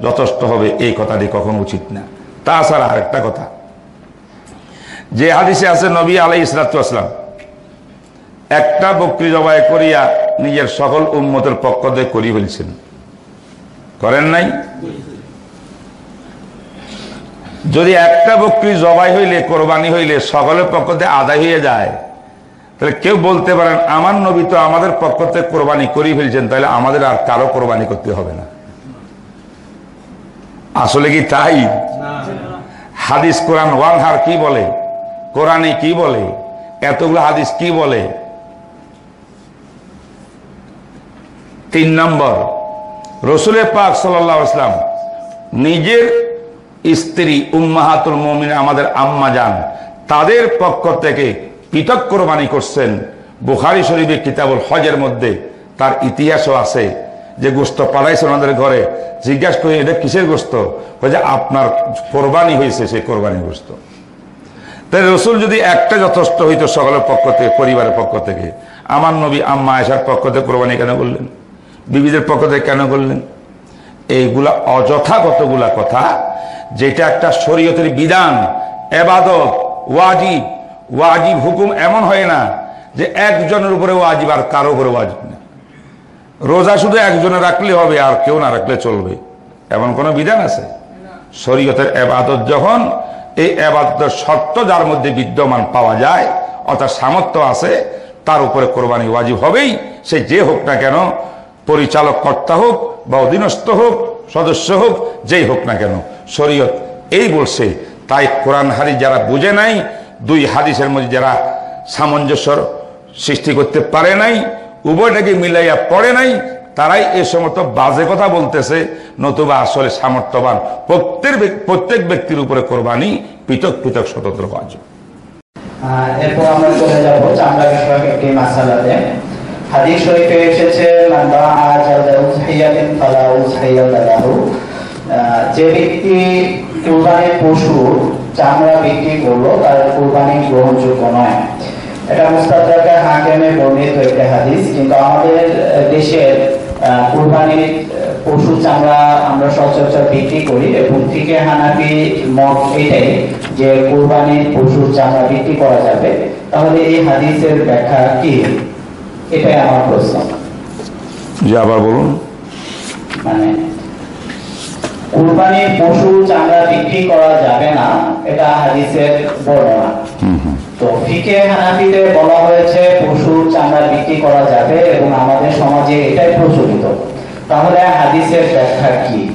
যথেষ্ট হবে, এই কথাটি কখন উচিত না। তাছাড়া আরেকটা কথা, যে হাদিসে আছে নবী আলাই ইসলাতাম একটা বকরি জবাই করিয়া নিজের সকল উন্মতের পক্ষ দিয়ে করি ফেলছেন করেন নাই? যদি একটা বকরি জবাই হইলে, কোরবানি হইলে সকলের পক্ষ থেকে আদায় হয়ে যায়, তাহলে কেউ বলতে পারেন, আমার নবী তো আমাদের পক্ষ থেকে কোরবানি করি ফেলছেন, তাহলে আমাদের আর কারও কোরবানি করতে হবে না। আসলে কি তাই? হাদিস কোরআন ওয়ান হার কি বলে? কোরআনে কি বলে? এতগুলো হাদিস কি বলে? তিন নম্বর, রসুলের পাক সাল্লাম নিজের স্ত্রী উম্মাহাতুল মমিন আমাদের আম্মা যান, তাদের পক্ষ থেকে পৃথক কোরবানি করছেন। বুখারি শরীফের কিতাবুল হজের মধ্যে তার ইতিহাসও আছে যে গোস্ত পাঠাইছে ওনাদের ঘরে। জিজ্ঞাসা করি, এটা কিসের গোস্ত? যে আপনার কোরবানি হয়েছে সেই কোরবানি গোস্ত। তাই রসুল যদি একটা যথেষ্ট হইতো সকলের পক্ষ থেকে, পরিবারের পক্ষ থেকে, আমার নবী আম্মা আয়সার পক্ষ থেকে কোরবানি কেন করলেন? বিবিদের পক্ষ থেকে কেন করলেন? এইগুলা অযথা কতগুলা কথা, যেটা একটা শরীয়তের বিধান, এবাদত ওয়াজিব ওয়াজিব হুকুম এমন হয় না যে একজনের উপরে ওয়াজিব আর কারও উপরে ওয়াজিব না। রোজা শুধু একজনে রাখলে হবে আর কেউ না রাখলে চলবে। এমন কোনো বিধান আছে? শরীয়তের এবাদত যখন, এই এবাদতের শর্ত যার মধ্যে বিদ্যমান পাওয়া যায়, অর্থাৎ সামর্থ্য আছে, তার উপরে কোরবানি ওয়াজিব হবেই, সে যে হোক না কেন পরিচালক কর্তা হোক বা অধীনস্থ হোক সদস্য হোক যেই হোক না কেন শরীয়ত এই বলছে। তাই কোরআন হাদিস যারা বুঝে নাই দুই হাদিসের মধ্যে যারা সামঞ্জস্য সৃষ্টি করতে পারে নাই উভয়টাকে মিলাইয়া পড়ে নাই তারাই এ সমস্ত বাজে কথা বলতেছে নতুবা আসলে সামর্থ্যবান। প্রত্যেক প্রত্যেক ব্যক্তির উপরে কোরবানি পৃথক পৃথক স্বতন্ত্র আহ, এরপর আমরা চলে যাব চামড়া বিষয়ক একটি মাসালাতে। হাদিস শরীফে এসেছে মান বাআ জালদা উযহিয়াতিন ফালা উযহিয়াতা লাহু। যে ব্যক্তি কুরবানির পশু, চামড়া বিক্রি করল, তার কুরবানি গ্রহণযোগ্য নয়। এটা মুস্তাদরাকে হাকিমে বর্ণিত একটা হাদিস, কিন্তু আমাদের দেশের কুরবানির পশুর চামড়া আমরা সচরাচর বিক্রি করি, এবং থেকে হানাফি মত এটাই যে কুরবানির পশুর চামড়া বিক্রি করা যাবে। তাহলে এই হাদিসের ব্যাখ্যা কি? এটাই আমার প্রশ্ন। যে আবার বলুন। মানে কুরবানির পশু চামড়া বিক্রি করা যাবে না এটা হাদিসের বর্ণনা। তো ফিকে হানাফিতে বলা হয়েছে পশুর চামড়া বিক্রি করা যাবে এবং আমাদের সমাজে এটাই প্রচলিত। তাহলে হাদিসের ব্যাখ্যা কি?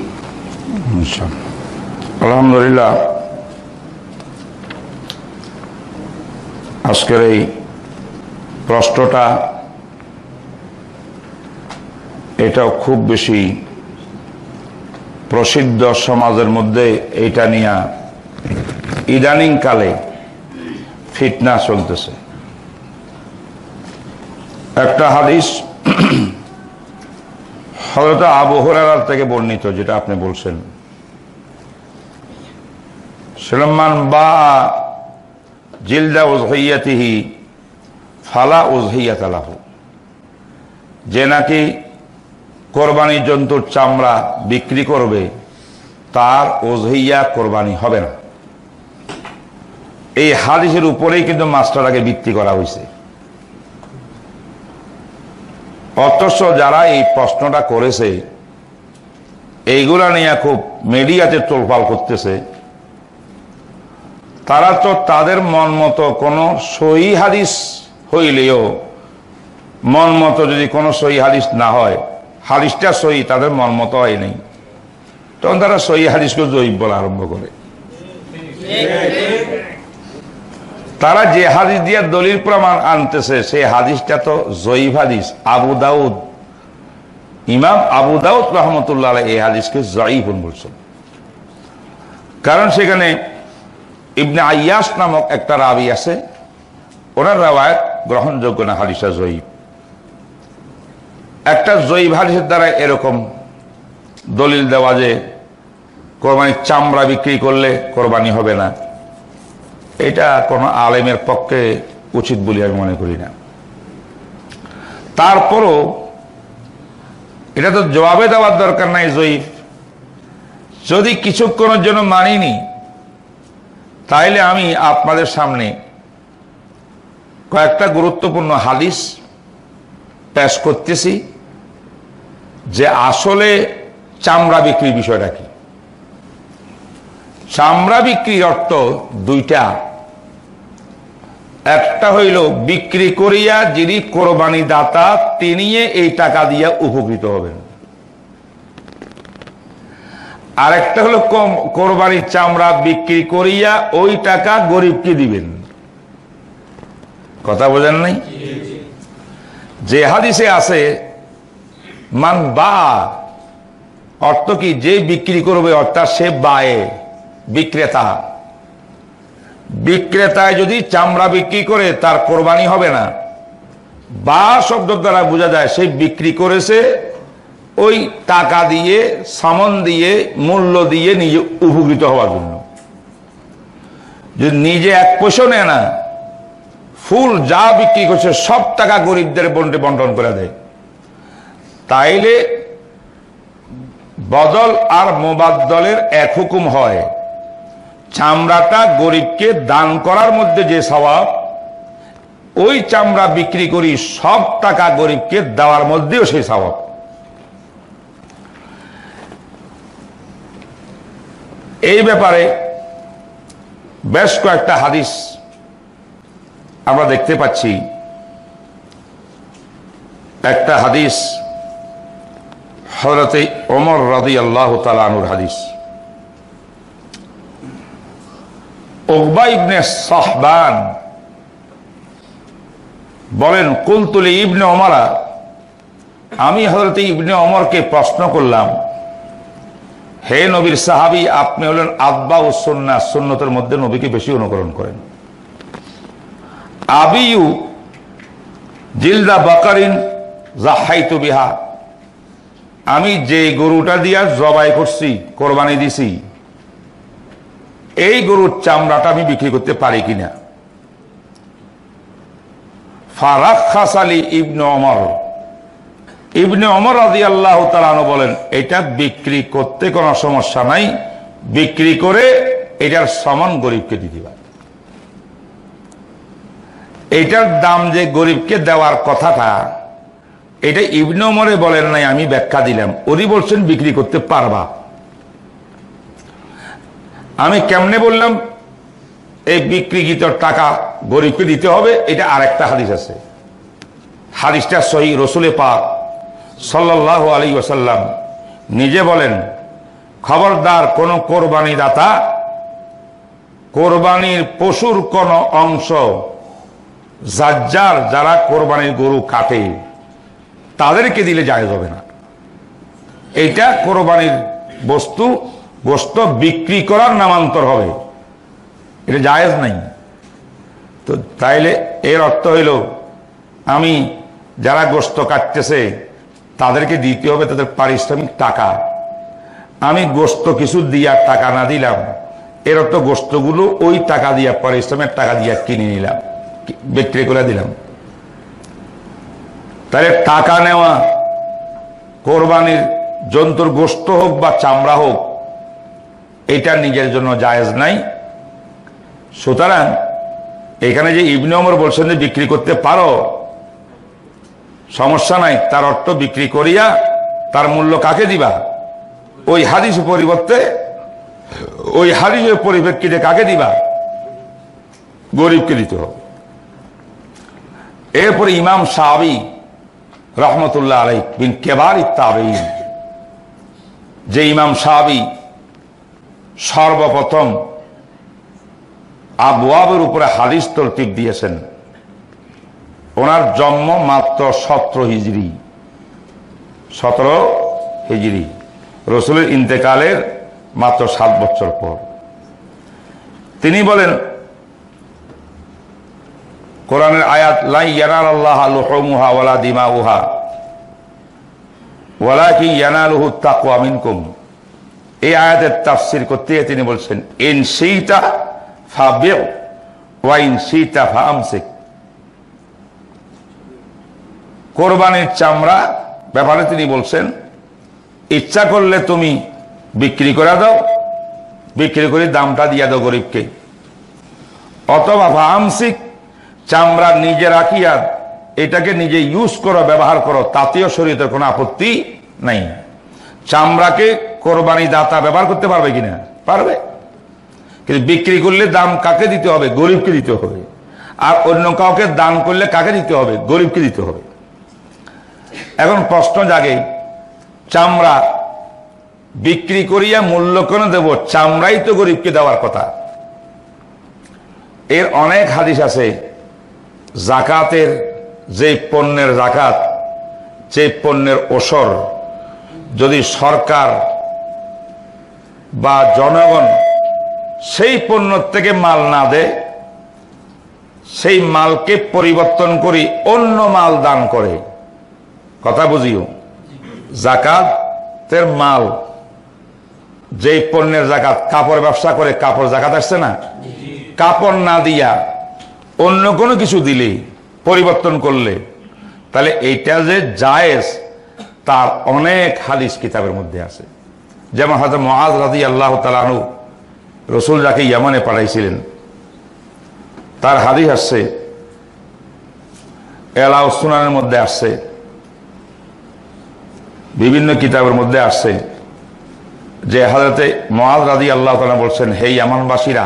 আচ্ছা। আলহামদুলিল্লাহ আজকের এই প্রশ্নটা এটাও খুব বেশি প্রসিদ্ধ সমাজের মধ্যে এটা নিয়ে ইদানিং কালে ফিটনা চলতেছে। একটা হাদিস হয়ত আবু হুরায়রার থেকে বর্ণিত, যেটা আপনি বলছেন। সুলেমান বা জিলদা উজহইয়াতিহি ফালা উজহইয়াত আলাহু যে নাকি কোরবানি জন্তুর চামড়া বিক্রি করবে, তার ওজহইয়া কোরবানি হবে না। এই হাদিসের উপরেই কিন্তু মাস্টারটাকে ভিত্তি করা হয়েছে অথচ যারা এই প্রশ্নটা করেছে, এইগুলা নিয়ে খুব মিডিয়াতে তোলপাল করতেছে, তারা তো তাদের মন মতো কোনো সহি হাদিস হইলেও, মন মতো যদি কোনো সহি হাদিস না হয় হাদিসটা সহি, তাদের মন মতো হয় নেই। তখন তারা সহি হাদিসকে জয়ীব বলা আরম্ভ করে। তারা যে হাদিস দিয়ে দলিল প্রমাণ আনতেছে সেই হাদিসটা তো জয়ীব হাদিস। আবু দাউদ, ইমাম আবু দাউদ রহমতুল্লাহ এই হাদিসকে জয়ীবন বলছেন। কারণ সেখানে ইবনে আয়াস নামক একটা রাবি আছে, ওনার রাওয়ায়ত গ্রহণযোগ্য না হাদিসা জয়ীব একটা জয়ীব হাদিসের দ্বারা এরকম দলিল দেওয়া যে কোরবানির চামড়া বিক্রি করলে কোরবানি হবে না। এটা কোনো আলেমের পক্ষে উচিত বলে আমি মনে করি না। তারপরও এটা তো জবাবে দেওয়ার দরকার নাই জয়ীফ যদি কিছুক্ষণের জন্য মানিনি, তাইলে আমি আপনাদের সামনে কয়েকটা গুরুত্বপূর্ণ হাদিস পেশ করতেছি। যে আসলে চামড়া বিক্রির বিষয়টা কি? চামড়া বিক্রির অর্থ দুইটা। একটা হইল বিক্রি করিয়া যিনি কোরবানি দাতা তিনি এই টাকা দিয়া উপকৃত হবেন। আরেকটা হলো কম কোরবানির চামড়া বিক্রি করিয়া ওই টাকা গরিবকে দিবেন। কথা বোঝেন নাই? যে হাদিসে আছে মান বা, অর্থ কি? যে বিক্রি করবে, অর্থাৎ সে বায়ে, বিক্রেতা। বিক্রেতায় যদি চামড়া বিক্রি করে, তার কোরবানি হবে না। বা শব্দ দ্বারা বোঝা যায়, সে বিক্রি করেছে, ওই টাকা দিয়ে, সামন দিয়ে, মূল্য দিয়ে নিজে উপকৃত হওয়ার জন্য। যদি নিজে এক পয়সা নেয় না, ফুল যা বিক্রি করছে, সব টাকা গরিবদের বন্টে বন্টন করে দেয়। তাইলে বদল আর মোবাদ্দলের এক হুকুম হয়। চামড়াটা গরিবকে দান করার মধ্যে যে স্বভাব, ওই চামড়া বিক্রি করি সব টাকা গরিবকে দেওয়ার মধ্যেও সেই স্বভাব। এই ব্যাপারে বেশ কয়েকটা হাদিস আমরা দেখতে পাচ্ছি। একটা হাদিস হজরতে ওমর রাদি আল্লাহ তালানুর হাদিস। ওকবা ইবনে সাহবান বলেন কুলতুলি ইবনে অমরা আমি হজরত ইবনে অমরকে প্রশ্ন করলাম, হে নবীর সাহাবি, আপনি হলেন আব্বা ও সন্না সন্ন্যতের মধ্যে নবীকে বেশি অনুকরণ করেন। আবিউ জিলদা বাকারিন জাহাইতু বিহা। আমি যে গরুটা দিয়া জবাই করছি, কোরবানি দিছি, এই গরুর চামড়াটা আমি বিক্রি করতে পারি কিনা? ফারাক খাসালি ইবনে অমর ইবনে অমর রাজি আল্লাহ তালানো বলেন, এটা বিক্রি করতে কোনো সমস্যা নাই, বিক্রি করে এটার সমান গরিবকে দিতে পারে। এটার দাম যে গরিবকে দেওয়ার কথাটা এটা ইবনে বলেন নাই, আমি ব্যাখ্যা দিলাম। উনি বলছেন বিক্রি করতে পারবা। আমি কেমনে বললাম, এই বিক্রিকৃত টাকা গরিবকে দিতে হবে, এটা আরেকটা হাদিস আছে। হাদিসটা সহি রসুলে পাক সাল্লাহ আলী ওসাল্লাম নিজে বলেন, খবরদার কোন কোরবানি দাতা কোরবানির পশুর কোন অংশ যার যারা কোরবানির গরু কাটে তাদেরকে দিলে যায় হবে না। এইটা কোরবানির বস্তু গোস্ত বিক্রি করার নামান্তর হবে। এটা জায়েজ নাই। তো তাইলে এর অর্থ হইল, আমি যারা গোস্ত কাটতেছে, তাদেরকে দিতে হবে তাদের পারিশ্রমিক টাকা। আমি গোস্ত কিছু দিয়া টাকা না দিলাম, এর অর্থ গোস্তগুলো ওই টাকা দিয়া, পারিশ্রমের টাকা দিয়া কিনে নিলাম বিক্রি করে দিলাম। তাহলে টাকা নেওয়া, কোরবানির জন্তুর গোস্ত হোক বা চামড়া হোক, এটা নিজের জন্য জায়েজ নাই। সুতরাং এখানে যে ইবনে অমর বলছেন যে বিক্রি করতে পারো, সমস্যা নাই, তার অর্থ বিক্রি করিয়া তার মূল্য কাকে দিবা? ওই হাদিস পরিবর্তে, ওই হাদিসের পরিপ্রেক্ষিতে কাকে দিবা? গরিবকে দিতে হবে। এরপরে ইমাম সাহাবি রহমতুল্লাহ আলাই বিন কেবার ইত্তাবেইন যে ইমাম সাহাবি সর্বপ্রথম আবুয়াবের উপরে হাদিস তরতিব দিয়েছেন। ওনার জন্ম মাত্র সতেরো হিজড়ি সতেরো হিজড়ি রসুলের ইন্তেকালের মাত্র সাত বছর পর। তিনি বলেন কোরআনের আয়াত, লাই ইয়ানাল আল্লাহ লুহমুহা ওয়ালা দিমা উহা ওয়ালা কি ইয়ানালুহু তাকওয়া মিনকুম। এই আয়াতের তাফসির করতে গিয়ে তিনি বলছেন, ইন সেইটা ফাবিউ, ওয়া ইন সেইটা ফামসিক কোরবানির চামড়া ব্যাপারে তিনি বলছেন, ইচ্ছা করলে তুমি বিক্রি করে দাও, বিক্রি করে দামটা দিয়ে দাও গরিবকে। অথবা ফামসিক চামড়া নিজে রাখিয়া এটাকে নিজে ইউজ করো, ব্যবহার করো, তাতেও শরীরের কোনো আপত্তি নাই। চামড়াকে কোরবানি দাতা ব্যবহার করতে পারবে কিনা? পারবে। কিন্তু বিক্রি করলে দাম কাকে দিতে হবে? গরিবকে দিতে হবে। আর অন্য কাউকে দান করলে কাকে দিতে হবে? গরিবকে দিতে হবে। এখন প্রশ্ন জাগে, চামড়া বিক্রি করিয়া মূল্য কেন দেব? চামড়াই তো গরিবকে দেওয়ার কথা। এর অনেক হাদিস আছে। জাকাতের যে পণ্যের জাকাত যে পণ্যের ওসর যদি সরকার বা জনগণ সেই পণ্য থেকে মাল না দেয় সেই মালকে পরিবর্তন করি অন্য মাল দান করে। কথা বুঝিও? জাকাতের মাল যেই পণ্যের জাকাত কাপড় ব্যবসা করে কাপড় জাকাত আসছে না? কাপড় না দিয়া অন্য কোনো কিছু দিলে, পরিবর্তন করলে, তাহলে এইটা যে জায়েজ, তার অনেক হাদিস কিতাবের মধ্যে আছে। যেমন হয়তো মহাজ রাজি আল্লাহ তালানু রসুল যাকে ইয়ামানে পাঠাইছিলেন, তার হাদিস আসছে এলা সুনানের মধ্যে আসছে, বিভিন্ন কিতাবের মধ্যে আসছে, যে হাজরতে মহাজ রাজি আল্লাহ তালা বলছেন, হে ইয়ামানবাসীরা,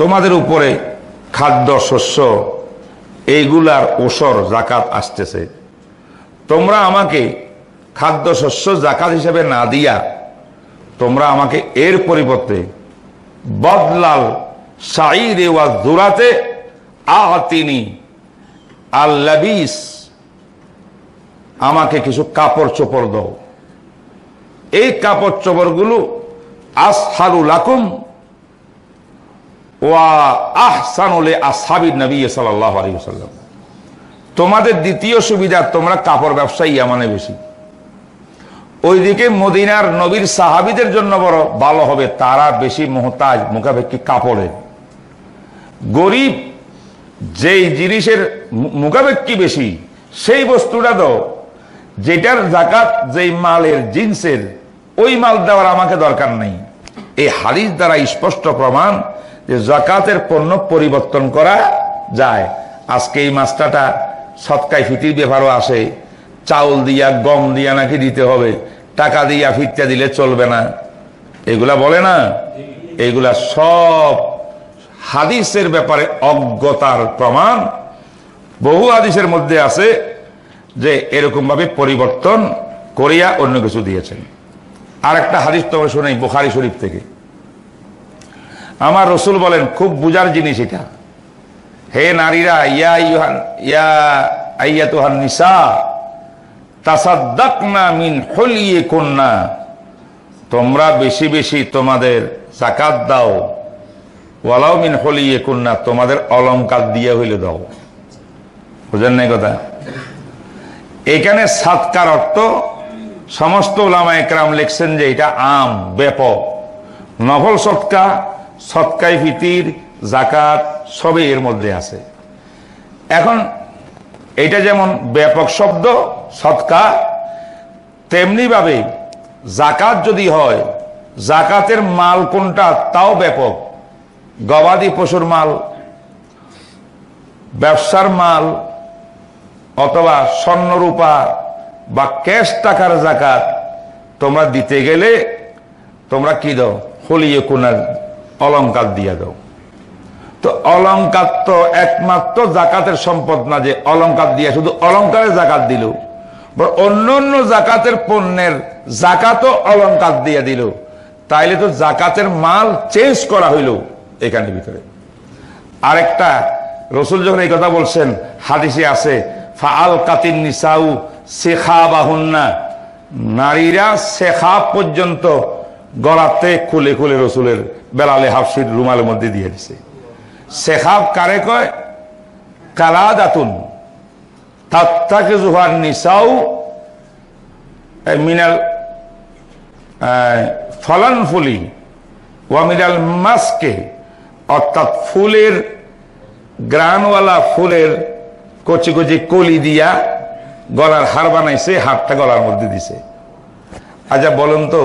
তোমাদের উপরে খাদ্য, শস্য, এইগুলার ওসর, জাকাত আসতেছে। তোমরা আমাকে খাদ্য, শস্য, জাকাত হিসেবে না দিয়া তোমরা আমাকে এর পরিবর্তে বদলাল সাইরে ওয়া দুরাতে আহাতিনি আল্লাবিস আমাকে কিছু কাপড় চোপড় দাও। এই কাপড় চোপড়গুলো আসহারুল আকুম ওয়া আহসানুলে তোমাদের দ্বিতীয় সুবিধা, তোমরা কাপড় ব্যবসায়ী আমানে বেশি। ওইদিকে মদিনার নবীর সাহাবিদের জন্য বড় ভালো হবে, তারা বেশি মোহতাজ, মুখাপেক্ষি কাপড়ের গরিব, যেই জিনিসের মুখাপেক্ষি বেশি, সেই বস্তুটা তো, যেটার জাকাত, যেই মালের, জিন্সের, ওই মাল দেওয়ার আমাকে দরকার নেই। এই হাদিস দ্বারা স্পষ্ট প্রমাণ যে জাকাতের পণ্য পরিবর্তন করা যায়। আজকে এই মাছটাটা সৎকায় ফিতির ব্যাপারও আসে। চাউল দিয়া, গম দিয়া নাকি দিতে হবে। টাকা দিয়া ফিরতে দিলে চলবে না। এগুলা বলে না? এগুলা সব হাদিসের ব্যাপারে অজ্ঞতার প্রমাণ। বহু হাদিসের মধ্যে আছে যে এরকম ভাবে পরিবর্তন করিয়া অন্য কিছু দিয়েছেন। আর একটা হাদিস তোমার শোনাই, বোখারি শরীফ থেকে। আমার রসুল বলেন, খুব বুজার জিনিস এটা। হে নারীরা, ইয়া ইয়া আইয়া তুহান নিসা, তাসাদ্দাকনা মিন হলিয়ে কন্যা তোমরা বেশি বেশি তোমাদের জাকাত দাও। ওয়ালাও মিন হলিয়ে কন্যা তোমাদের অলঙ্কার দিয়ে হইলে দাও। বুঝেন নাই কথা? এখানে সাতকার অর্থ, সমস্ত ওলামা একরাম লিখছেন যে এটা আম, ব্যাপক। নভল সৎকা সৎকাই ফিতির জাকাত সবই এর মধ্যে আছে। এখন এটা যেমন ব্যাপক শব্দ, সৎকা তেমনি ভাবে জাকাত যদি হয় জাকাতের মাল কোনটা, তাও ব্যাপক। গবাদি পশুর মাল, ব্যবসার মাল, অথবা স্বর্ণরূপা বা ক্যাশ টাকার জাকাত তোমরা দিতে গেলে তোমরা কি দাও? হলিয়ে কোনার অলংকার দিয়ে দাও। তো অলংকার তো একমাত্র জাকাতের সম্পদ না যে অলংকার দিয়ে, শুধু অলংকারের জাকাত দিল। অন্য অন্য জাকাতের পণ্যের জাকাতও অলংকার দিয়ে দিল। তাইলে তো জাকাতের মাল চেঞ্জ করা হইল এখানের ভিতরে। আরেকটা, রসুল যখন এই কথা বলছেন, হাদিসে আছে ফাল কাতিন নিসাউ শেখা বাহুন্না নারীরা শেখা পর্যন্ত গলাতে খুলে খুলে রসুলের বেলালে হাফসির রুমালের মধ্যে দিয়ে দিছে। শেখাব কারে কয়? কালা দাতুন তাত্তাকে জুহার নিসাউ মিনাল ফলান ফুলি ওয়া মিনাল মাসকে। অর্থাৎ ফুলের, গ্রানওয়ালা ফুলের কচি কচি কলি দিয়া গলার হার বানাইছে, হারটা গলার মধ্যে দিছে। আচ্ছা বলুন তো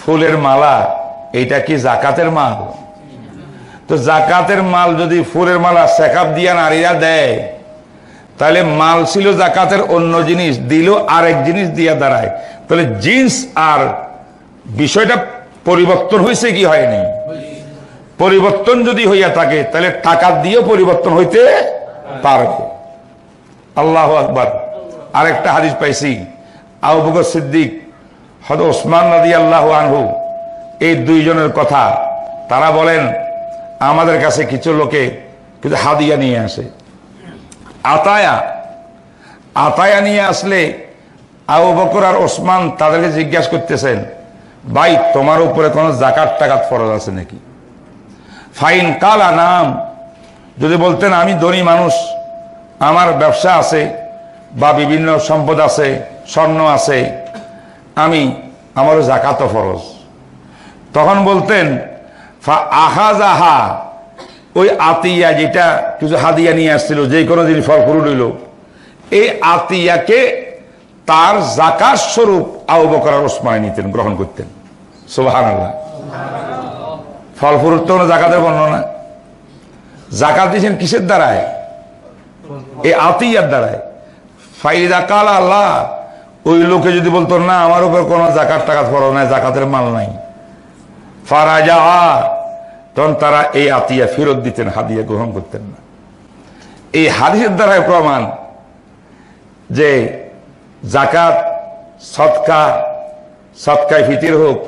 ফুলের মালা, এইটা কি জাকাতের মাল? তো জাকাতের মাল যদি ফুলের মালা সেকাপ দিয়া নারীরা দেয়, তাহলে মাল ছিল জাকাতের অন্য জিনিস, দিল আরেক জিনিস দিয়া দাঁড়ায়। তাহলে জিন্স আর বিষয়টা পরিবর্তন হয়েছে কি হয়নি পরিবর্তন যদি হইয়া থাকে, তাহলে টাকা দিয়েও পরিবর্তন হইতে পারবে। আল্লাহ আকবর। আরেকটা হাদিস পাইছি, আবু সিদ্দিক হয়তো ওসমান নদী আল্লাহ আনহু, এই দুইজনের কথা তারা বলেন, আমাদের কাছে কিছু লোকে কিছু হাদিয়া নিয়ে আসে। আতায়া আতায়া নিয়ে আসলে আবু বকর আর ওসমান তাদেরকে জিজ্ঞাসা করতেছেন, ভাই, তোমার উপরে কোনো জাকাত টাকাত ফরজ আছে নাকি? ফাইন কালা, নাম, যদি বলতেন আমি ধনী মানুষ, আমার ব্যবসা আছে বা বিভিন্ন সম্পদ আছে, স্বর্ণ আছে আমি, আমারও জাকাতও ফরজ। তখন বলতেন, ফা আহা জাহা ওই আতিয়া যেটা কিছু হাদিয়া নিয়ে আসছিল যে কোনো জিনিস ফল ফুরুট হইল, এই আতিয়াকে তার জাকাত স্বরূপ আবু বকর আর ওসমানে নিতেন, গ্রহণ করতেন। সুবাহান আল্লাহ ফল ফুরুট তো জাকাতের বর্ণনা জাকাত দিয়েছেন কিসের দ্বারায়? এই আতিয়ার দ্বারায়। ফাইদা কাল আল্লাহ ওই লোকে যদি বলতো, না, আমার উপর কোনো জাকাত টাকাত ফরজ নাই, জাকাতের মাল নাই। ফারাজা তখন তারা এই আতিয়া ফেরত দিতেন, হাদিয়া গ্রহণ করতেন না। এই হাদিসের দ্বারাই প্রমাণ যে জাকাত সৎকা, সৎকায় ফিতির হোক,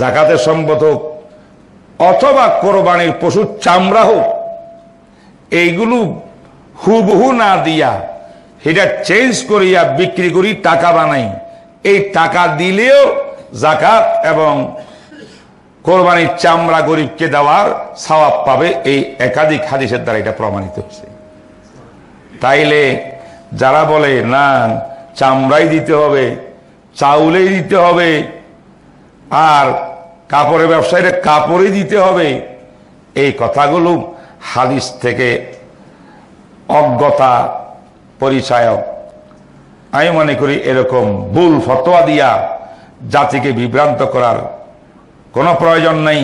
জাকাতের সম্পদ হোক, অথবা কোরবানির পশুর চামড়া হোক, এইগুলো হুবহু না দিয়া এটা চেঞ্জ করিয়া বিক্রি করি, টাকা বানাই। এই টাকা দিলেও জাকাত এবং কোরবানির চামড়া গরিবকে দেওয়ার সওয়াব পাবে এই একাধিক হাদিসের দ্বারা এটা প্রমাণিত হচ্ছে তাইলে যারা বলে, না, চামড়াই দিতে হবে, চাউলেই দিতে হবে, আর কাপড়ের ব্যবসায়ীরা কাপড়ই দিতে হবে, এই কথাগুলো হাদিস থেকে অজ্ঞতা পরিচায়ক। আমি মনে করি এরকম ভুল ফতোয়া দিয়া জাতিকে বিভ্রান্ত করার কোনো প্রয়োজন নেই।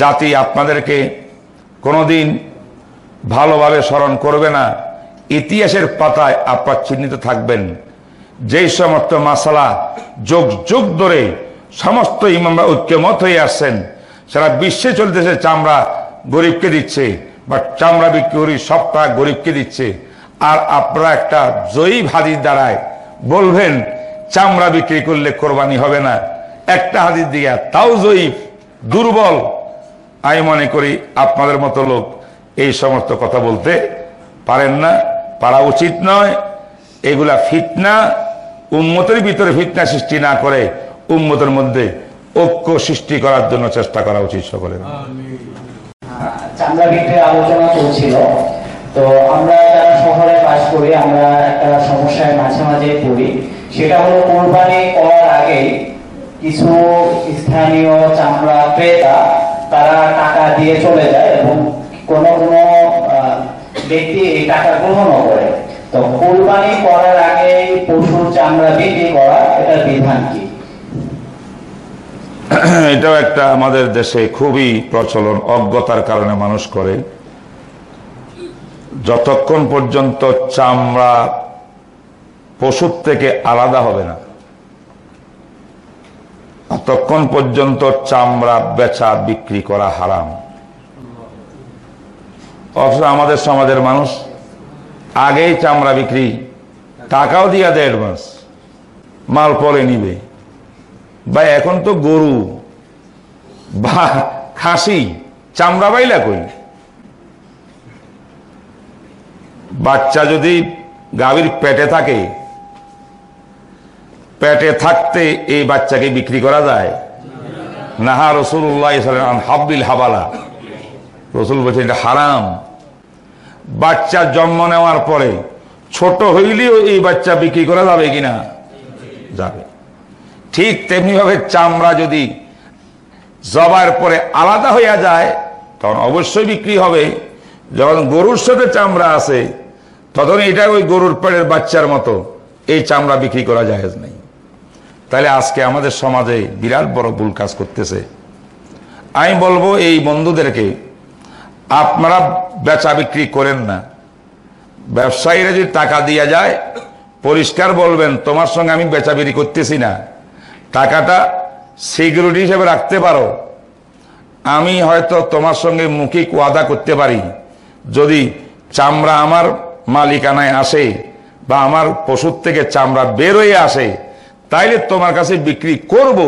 জাতি আপনাদেরকে কোনোদিন ভালোভাবে স্মরণ করবে না। ইতিহাসের পাতায় আপনার চিহ্নিত থাকবেন। যেই সমস্ত মাসালা যোগ যোগ ধরে সমস্ত ইমামরা ঐক্যমত হয়ে আসছেন, সারা বিশ্বে চলতেছে, চামড়া গরিবকে দিচ্ছে, বা চামড়া বিক্রি করি সপ্তাহ গরিবকে দিচ্ছে। আর আপনারা একটা জয়ী হাদিস দ্বারায় বলবেন, চামড়া বিক্রি করলে কোরবানি হবে না। একটা হাদিস দিয়া, তাও জয়ীফ দুর্বল। আমি মনে করি আপনাদের মতো লোক এই সমস্ত কথা বলতে পারেন না, পারা উচিত নয়। এগুলা ফিতনা, উম্মতের ভিতরে ফিতনা সৃষ্টি না করে উম্মতের মধ্যে ঐক্য সৃষ্টি করার জন্য চেষ্টা করা উচিত সকলের। চামড়া আলোচনা চলছিল। তো আমরা বাস করি আমরা একটা সমস্যায় মাঝে মাঝে পড়ি। সেটা হলো কোরবানি করার আগে কিছু স্থানীয় চামড়া ক্রেতা, তারা টাকা দিয়ে চলে যায় এবং কোন কোন ব্যক্তি এই টাকা গ্রহণও করে। তো কোরবানি করার আগে পশুর চামড়া বিক্রি করা, এটার বিধান কি? এটাও একটা আমাদের দেশে খুবই প্রচলন, অজ্ঞতার কারণে মানুষ করে। যতক্ষণ পর্যন্ত চামড়া পশুর থেকে আলাদা হবে না, ততক্ষণ পর্যন্ত চামড়া বেচা বিক্রি করা হারাম। অথচ আমাদের সমাজের মানুষ আগেই চামড়া বিক্রি, টাকাও দিয়া দেয় অ্যাডভান্স মাল পরে নিবে। বা এখন তো গরু, বা খাসি, চামড়া বাইলা কই? বাচ্চা যদি গাভীর পেটে থাকে, পেটে থাকতে এই বাচ্চাকে বিক্রি করা যায়। নাহা রসুল্লাহ হাব্বিল হাবালা। রসুল বলছে এটা হারাম। বাচ্চা জন্ম নেওয়ার পরে ছোট হইলেও এই বাচ্চা বিক্রি করা যাবে কিনা? যাবে। ঠিক তেমনি ভাবে চামড়া যদি জবার পরে আলাদা হইয়া যায়, তখন অবশ্যই বিক্রি হবে। যখন গরুর সাথে চামড়া আছে তখন এটা ওই গরুর পেটের বাচ্চার মতো এই চামড়া বিক্রি করা যায় নাই। তাহলে আজকে আমাদের সমাজে বিরাট বড় ভুল কাজ করতেছে। আমি বলব এই বন্ধুদেরকে, আপনারা বেচা বিক্রি করেন না। ব্যবসায়ীরা যদি টাকা দিয়ে যায়, পরিষ্কার বলবেন, তোমার সঙ্গে আমি বেচা বিক্রি করতেছি না। টাকাটা সিকিউরিটি হিসেবে রাখতে পারো। আমি হয়তো তোমার সঙ্গে মুখিক ওয়াদা করতে পারি। যদি চামড়া আমার মালিকানায় আসে বা আমার পশুর থেকে চামড়া বের হয়ে আসে, তাইলে তোমার কাছে বিক্রি করব।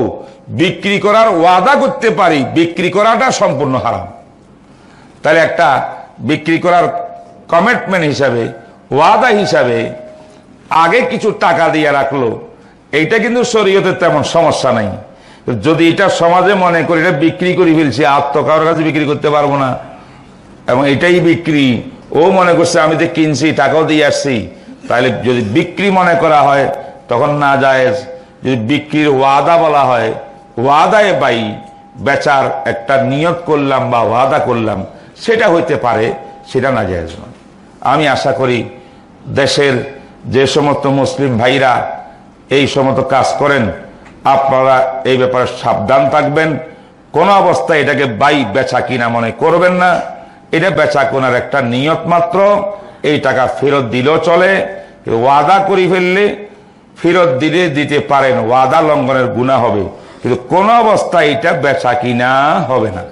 বিক্রি করার ওয়াদা করতে পারি, বিক্রি করাটা সম্পূর্ণ হারাম। তাহলে একটা বিক্রি করার কমিটমেন্ট হিসাবে, ওয়াদা হিসাবে আগে কিছু টাকা দিয়ে রাখল, এইটা কিন্তু শরীয়তের তেমন সমস্যা নাই। যদি এটা সমাজে মনে করি, এটা বিক্রি করে ফেলছি তো কারোর কাছে বিক্রি করতে পারব না। এবং এটাই বিক্রি। ও মনে করছে, আমি তো কিনছি টাকাও দিয়ে আসছি। তাহলে যদি বিক্রি মনে করা হয়, তখন না যায়। যদি বিক্রির ওয়াদা বলা হয়, ওয়াদায় বাই, বেচার একটা নিয়ত করলাম বা ওয়াদা করলাম, সেটা হইতে পারে, সেটা না যায় নয় আমি আশা করি, দেশের যে সমস্ত মুসলিম ভাইরা এই সমস্ত কাজ করেন, আপনারা এই ব্যাপারে সাবধান থাকবেন। কোন অবস্থায় এটাকে বাই, বেচা কিনা মনে করবেন না। এটা বেচা কোনার একটা নিয়ত মাত্র। এই টাকা ফেরত দিলেও চলে ওয়াদা করে ফেললে ফেরত দিলে দিতে পারেন, ওয়াদা লঙ্ঘনের গুণা হবে। কিন্তু কোন অবস্থায় এটা বেচা কিনা হবে না।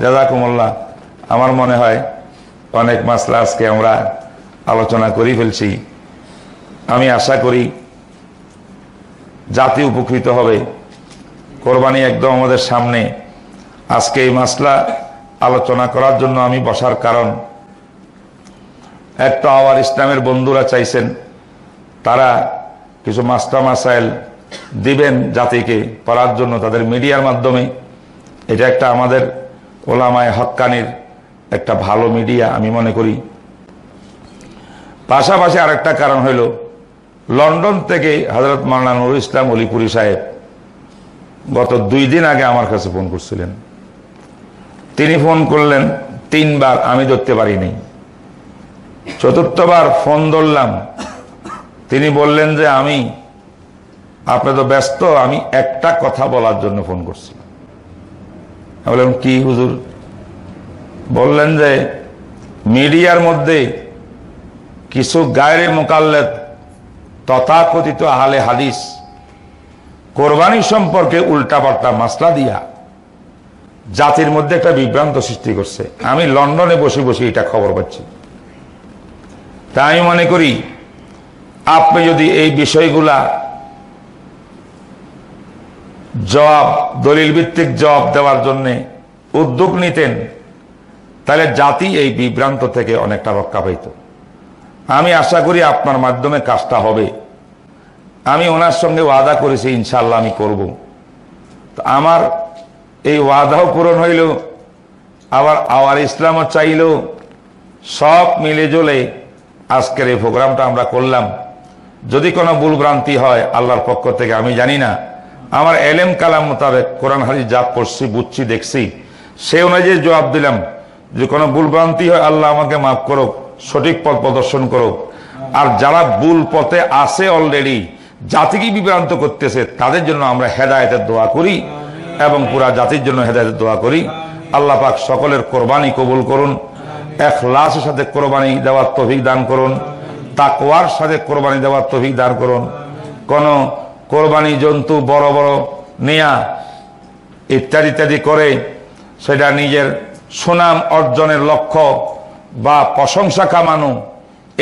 জাজাকুমুল্লাহ আমার মনে হয় অনেক মাসলা আজকে আমরা আলোচনা করে ফেলছি। আমি আশা করি জাতি উপকৃত হবে। কোরবানি একদম আমাদের সামনে। আজকে এই মাসলা আলোচনা করার জন্য আমি বসার কারণ। একটা আওয়ার ইসলামের বন্ধুরা চাইছেন, তারা কিছু মাস্টার মাসাইল দিবেন জাতিকে পড়ার জন্য তাদের মিডিয়ার মাধ্যমে। এটা একটা আমাদের ওলামায় হক্কানির একটা ভালো মিডিয়া, আমি মনে করি। পাশাপাশি আরেকটা কারণ হইল, লন্ডন থেকে হজরত মাওলানা ইসলাম অলিপুরি সাহেব গত দুই দিন আগে আমার কাছে ফোন করছিলেন। তিনি ফোন করলেন, তিনবার আমি ধরতে পারিনি। চতুর্থবার ফোন ধরলাম। তিনি বললেন যে, আমি, আপনি তো ব্যস্ত, আমি একটা কথা বলার জন্য ফোন করছিলাম। বললাম, কি হুজুর? বললেন যে, মিডিয়ার মধ্যে কিছু গায়রে মোকাল্লেদ তথাকথিত আহলে হাদিস কোরবানি সম্পর্কে উল্টাপাল্টা মাসলা দিয়া জাতির মধ্যে একটা বিভ্রান্ত সৃষ্টি করছে। আমি লন্ডনে বসে বসে এটা খবর পাচ্ছি। তাই আমি মনে করি, আপনি যদি এই বিষয়গুলা জবাব দলিল ভিত্তিক জবাব দেওয়ার জন্য উদ্যোগ নিতেন, তাহলে জাতি এই বিভ্রান্ত থেকে অনেকটা রক্ষা পাইত। আমি আশা করি আপনার মাধ্যমে কাজটা হবে। আমি ওনার সঙ্গে ওয়াদা করেছি ইনশাল্লাহ আমি করব। আমার এই ওয়াদাও পূরণ হইল, আবার আওয়ার ইসলামও চাইল। সব মিলে জলে আজকের এই প্রোগ্রামটা আমরা করলাম। যদি কোনো ভুলভ্রান্তি হয়, আল্লাহর পক্ষ থেকে আমি জানি না। আমার এলেম কালাম মোতাবেক কোরআন হারিস যা পড়ছি, বুঝছি, দেখছি, সে অনুযায়ী জবাব দিলাম। যে কোনো ভুলভ্রান্তি হয়, আল্লাহ আমাকে মাফ করো সঠিক পথ প্রদর্শন করো আর যারা ভুল পথে আছে অলরেডি জাতিকে বিভ্রান্ত করতেছে, তাদের জন্য আমরা হেদায়তের দোয়া করি। এবং পুরা জাতির জন্য হেদায়তের দোয়া করি। আল্লাহ পাক সকলের কোরবানি কবুল করুন। এক লাশের সাথে কোরবানি দেওয়ার তভিক দান করুন। তাকওয়ার সাথে কোরবানি দেওয়ার তভিক দান করুন। কোন কোরবানি জন্তু বড় বড় নেয়া ইত্যাদি ইত্যাদি করে সেটা নিজের সুনাম অর্জনের লক্ষ্য বা প্রশংসা কামানো,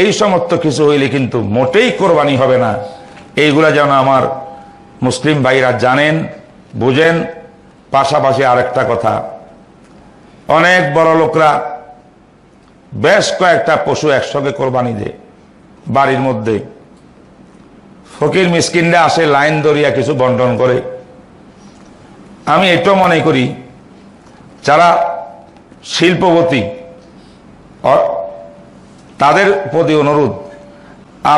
এই সমস্ত কিছু হইলে কিন্তু মোটেই কোরবানি হবে না। এইগুলা যেন আমার মুসলিম ভাইরা জানেন, বুঝেন পাশাপাশি আরেকটা কথা। অনেক বড় লোকরা বেশ কয়েকটা পশু একসঙ্গে কোরবানি দেয় বাড়ির মধ্যে। ফকির মিসকিনরা আসে লাইন দরিয়া কিছু বন্টন করে। আমি এটাও মনে করি, যারা শিল্পপতি তাদের প্রতি অনুরোধ,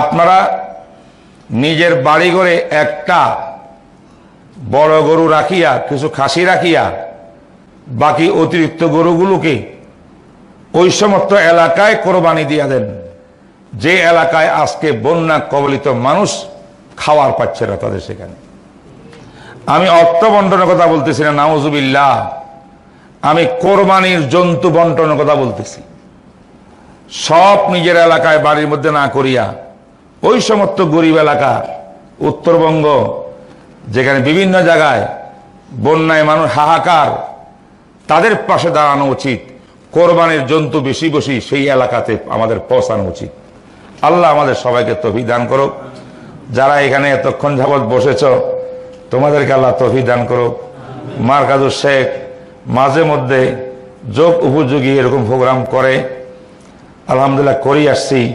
আপনারা নিজের বাড়ি ঘরে একটা বড় গরু রাখিয়া, কিছু খাসি রাখিয়া, বাকি অতিরিক্ত গরুগুলোকে ওই সমস্ত এলাকায় কোরবানি দিয়া দেন। যে এলাকায় আজকে বন্যা কবলিত মানুষ খাওয়ার পাচ্ছে না তাদের সেখানে। আমি অর্থ বন্টনের কথা বলতেছি না, নাউজুবিল্লাহ। আমি কোরবানির জন্তু বন্টনের কথা বলতেছি। সব নিজের এলাকায় বাড়ির মধ্যে না করিয়া ওই সমস্ত গরিব এলাকা উত্তরবঙ্গ যেখানে বিভিন্ন জায়গায় বন্যায় মানুষ হাহাকার, তাদের পাশে দাঁড়ানো উচিত। কোরবানির জন্তু বেশি বেশি সেই এলাকাতে আমাদের পৌঁছানো উচিত। আল্লাহ আমাদের সবাইকে তফি দান করুক। যারা এখানে এতক্ষণ যাবৎ বসেছ, তোমাদেরকে আল্লাহ তফি দান করুক। মার্কাজুর শেখ মাঝে মধ্যে যোগ উপযোগী এরকম প্রোগ্রাম করে। আলহামদুলিল্লাহ করি আসছি।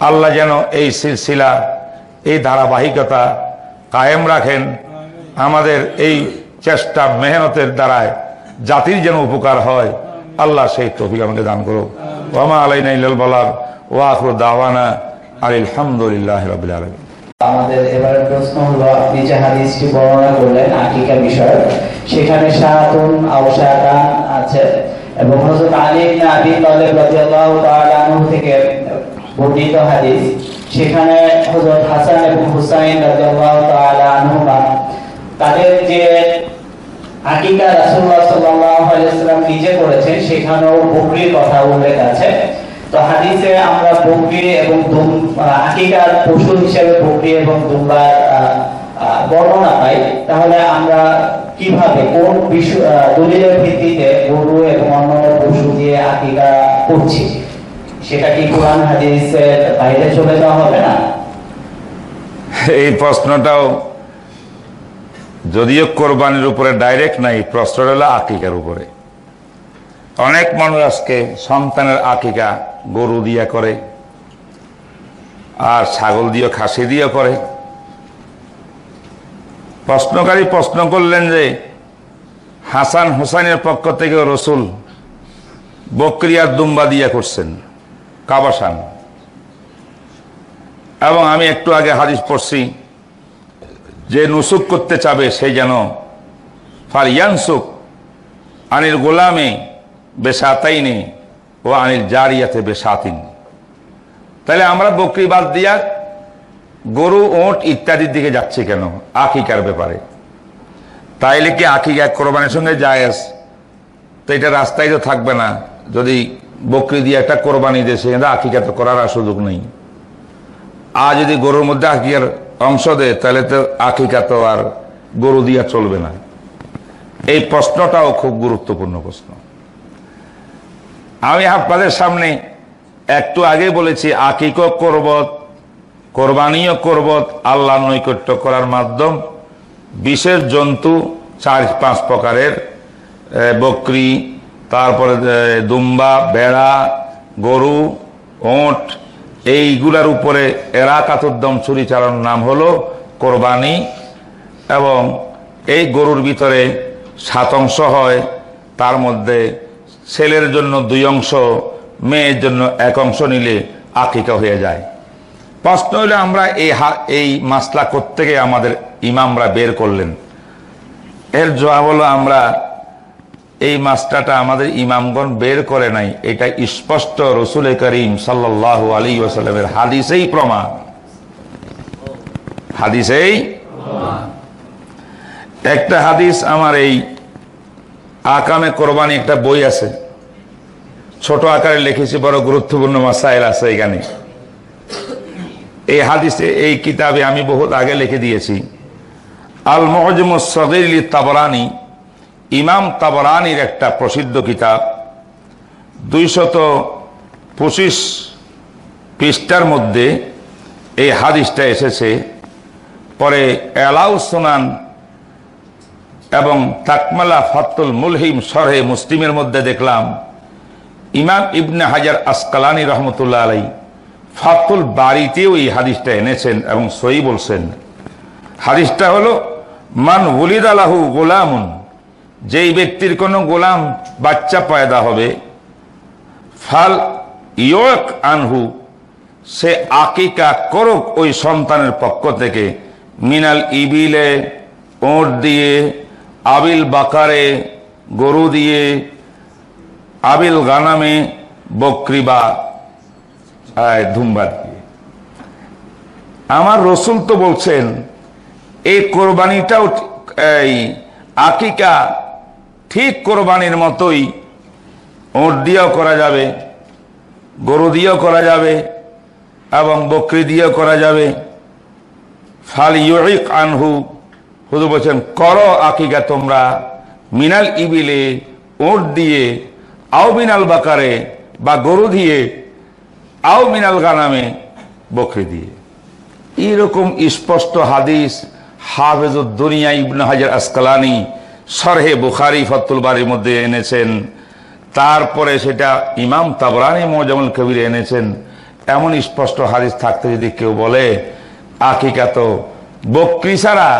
আল্লাহ যেন এই সিলসিলা, এই ধারাবাহিকতা কায়েম রাখেন। আমাদের এই চেষ্টা মেহনতের দ্বারায় জাতির যেন উপকার হয়, আল্লাহ সেই তফিক আমাকে দান করো ওমা আলাইনা ইল্লাল বালাগ, ওয়া আখরু দাওয়ানা আলহামদুলিল্লাহ রাব্বিল আলামিন। আমাদের এবারের প্রশ্ন হলো, আপনি যে হাদিসটি বর্ণনা করলেন আকিকা বিষয়, সেখানে শাহাতুন আওসাকান আছে এবং হযরত আলী ইবনে আবি তালিব রাদিয়াল্লাহু তাআলা আনহু থেকে বর্ণিত হাদিস। সেখানে হযরত হাসান এবং হুসাইন রাদিয়াল্লাহু তাআলা আনহুমা তাদের যে আকিকা রাসূলুল্লাহ সাল্লাল্লাহু আলাইহি ওয়াসাল্লাম নিজে করেছেন, সেখানেও বকরির কথা উল্লেখ আছে। তো হাদিসে আমরা বকরি এবং দুম আকিকার পশু হিসেবে বকরি এবং দুম্বার বর্ণনা পাই। তাহলে আমরা কীভাবে, কোন দলিলের ভিত্তিতে গরু এবং অন্যান্য পশু দিয়ে আকিকা করছি? সেটা কি কোরআন হাদিসের বাইরে চলে যাওয়া হবে না? এই প্রশ্নটাও যদিও কোরবানির উপরে ডাইরেক্ট নাই প্রশ্নটা হলো আকিকার উপরে। অনেক মানুষ আজকে সন্তানের আকিকা গরু দিয়া করে, আর ছাগল দিয়ে খাসি দিয়ে করে। প্রশ্নকারী প্রশ্ন করলেন যে, হাসান হোসাইনের পক্ষ থেকে রসুল বকরিয়ার দুম্বা দিয়া করছেন, কাবাসান। এবং আমি একটু আগে হাদিস পড়ছি যে নুসুক করতে চাবে, সে যেন ফারিয়ানসুক আনিল গোলামে বেসাতাইনে ও আনিল জারিয়াতে বেসাতিন। তাহলে আমরা বকরি বাদ দিয়া গরু, ওট ইত্যাদির দিকে যাচ্ছি কেন? আকিকার ব্যাপারে। তাইলে কি আকিকা কোরবানির সঙ্গে জায়েজ? তো এটা রাস্তায় তো থাকবে না। যদি বকরি দিয়ে একটা কোরবানি দিয়ে, সেখানে আকিকা তো করার আর সুযোগ নেই। আর যদি গরুর মধ্যে আকিকার অংশ দেয়, তাহলে তো আকিকা তো আর গরু দিয়া চলবে না। এই প্রশ্নটাও খুব গুরুত্বপূর্ণ প্রশ্ন। আমি আপনাদের সামনে একটু আগে বলেছি, আকিক করবত কোরবানিও করবত আল্লাহ নৈকট্য করার মাধ্যম, বিশেষ জন্তু, চার, পাঁচ প্রকারের বকরি, তারপরে দুম্বা, বেড়া, গরু, ওট এইগুলার উপরে এরাকাতুদ্দম চুরি চালানোর নাম হলো কোরবানি, এবং এই গরুর ভিতরে সাত অংশ হয়, তার মধ্যে ছেলের জন্য দুই অংশ, মেয়ের জন্য এক অংশ নিলে আকিকা হয়ে যায়। প্রশ্ন হলে, আমরা এই এই মাসলা থেকে আমাদের ইমামরা বের করলেন? এর জবাব হলো, আমরা এই মাসলাটা আমাদের ইমামগণ বের করে নাই। এটা স্পষ্ট রসুল করিম সাল্লাহ আলী ওসালামের হাদিসেই প্রমাণ। হাদিসেই একটা হাদিস আমার এই আকামে কোরবানি একটা বই আছে। ছোট আকারে লিখেছি, বড় গুরুত্বপূর্ণ মাসাইল আছে এখানে। এই হাদিসে, এই কিতাবে আমি বহুত আগে লিখে দিয়েছি। আল মহজম সগির তাবরানি ইমাম তাবরানির একটা প্রসিদ্ধ কিতাব। দুইশত পঁচিশ পৃষ্ঠার মধ্যে এই হাদিসটা এসেছে। পরে এলাউ সোনান এবং তাকমালা ফাতুল মুলহিম সরহে মুসলিমের মধ্যে দেখলাম। ইমাম ইবনে হাজার আসকালানি রহমতুল্লাহ আলাই ফাতুল বাড়িতেও এই হাদিসটা এনেছেন এবং সই বলছেন। হাদিসটা হলো, মান ওলিদ আলাহু গোলামুন যেই ব্যক্তির কোনো গোলাম বাচ্চা পয়দা হবে ফাল ইয়ক আনহু সে আকিকা করুক ওই সন্তানের পক্ষ থেকে মিনাল ইবিলে ওট দিয়ে আবিল বাকারে গরু দিয়ে আবিল গানামে বকরি বা আহ, ধুমবা দিয়ে। আমার রসুল তো বলছেন এই কোরবানিটাও এই আকিকা ঠিক কোরবানির মতোই ওট দিয়েও করা যাবে, গরু দিয়েও করা যাবে এবং বকরি দিয়েও করা যাবে। ফাল ইউরিক আনহু হুদু বলছেন, করো আকিকা তোমরা মিনাল ইবিলে ওট দিয়ে, আও মিনাল বাকারে বা গরু দিয়ে, আও মিনাল গানামে বকরি দিয়ে। এইরকম স্পষ্ট হাদিস হাফেজুদ দুনিয়া ইবনে হাজার আসকালানি সরহে বুখারি ফতুল বাড়ির মধ্যে এনেছেন। তারপরে সেটা ইমাম তাবরানি মজামুল কবির এনেছেন। এমন স্পষ্ট হাদিস থাকতে যদি কেউ বলে আকিকা তো বকরি ছাড়া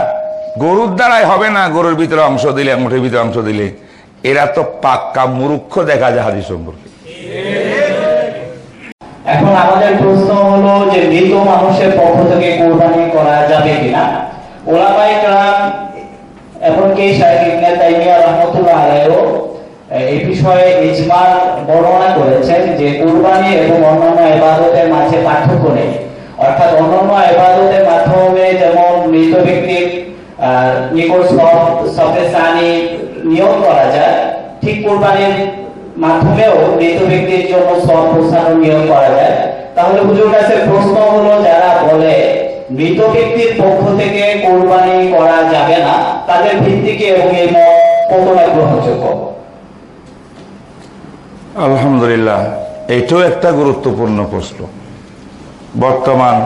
গরুর দ্বারাই হবে না গরুর ভিতরে অংশ দিলে মুঠের ভিতরে অংশ দিলে। এরা তো পাক্কা মুরুক্ষ দেখা যায় হাদিস সম্পর্কে। এখন আমাদের প্রশ্ন হলো যে মৃত মানুষের পক্ষ থেকে কোরবানি করা যাবে কিনা? ওলামাই এমনকি শাইখ ইবনে তাইমিয়া রাহমাতুল্লাহ আলাইহিও এই বিষয়ে ইজমার বর্ণনা করেছেন যে কুরবানি এবং অন্যান্য ইবাদতের মাঝে পার্থক্য নেই। অর্থাৎ অন্যান্য ইবাদতের মাধ্যমে যেমন মৃত ব্যক্তির নিকট সব, সবে সানি নিয়োগ করা যায়, ঠিক কুরবানির মাধ্যমেও মৃত ব্যক্তির জন্য সব প্রস্তাব নিয়োগ করা যায়। তাহলে হুজুর কাছে প্রশ্ন হলো, যারা বলে মৃত ব্যক্তির পক্ষ থেকে কোরবানি করা যাবে না, তাদের ভিত্তিকে এবং এই মত কতটা গ্রহণযোগ্য। আলহামদুলিল্লাহ, এটাও একটা গুরুত্বপূর্ণ প্রশ্ন। বর্তমান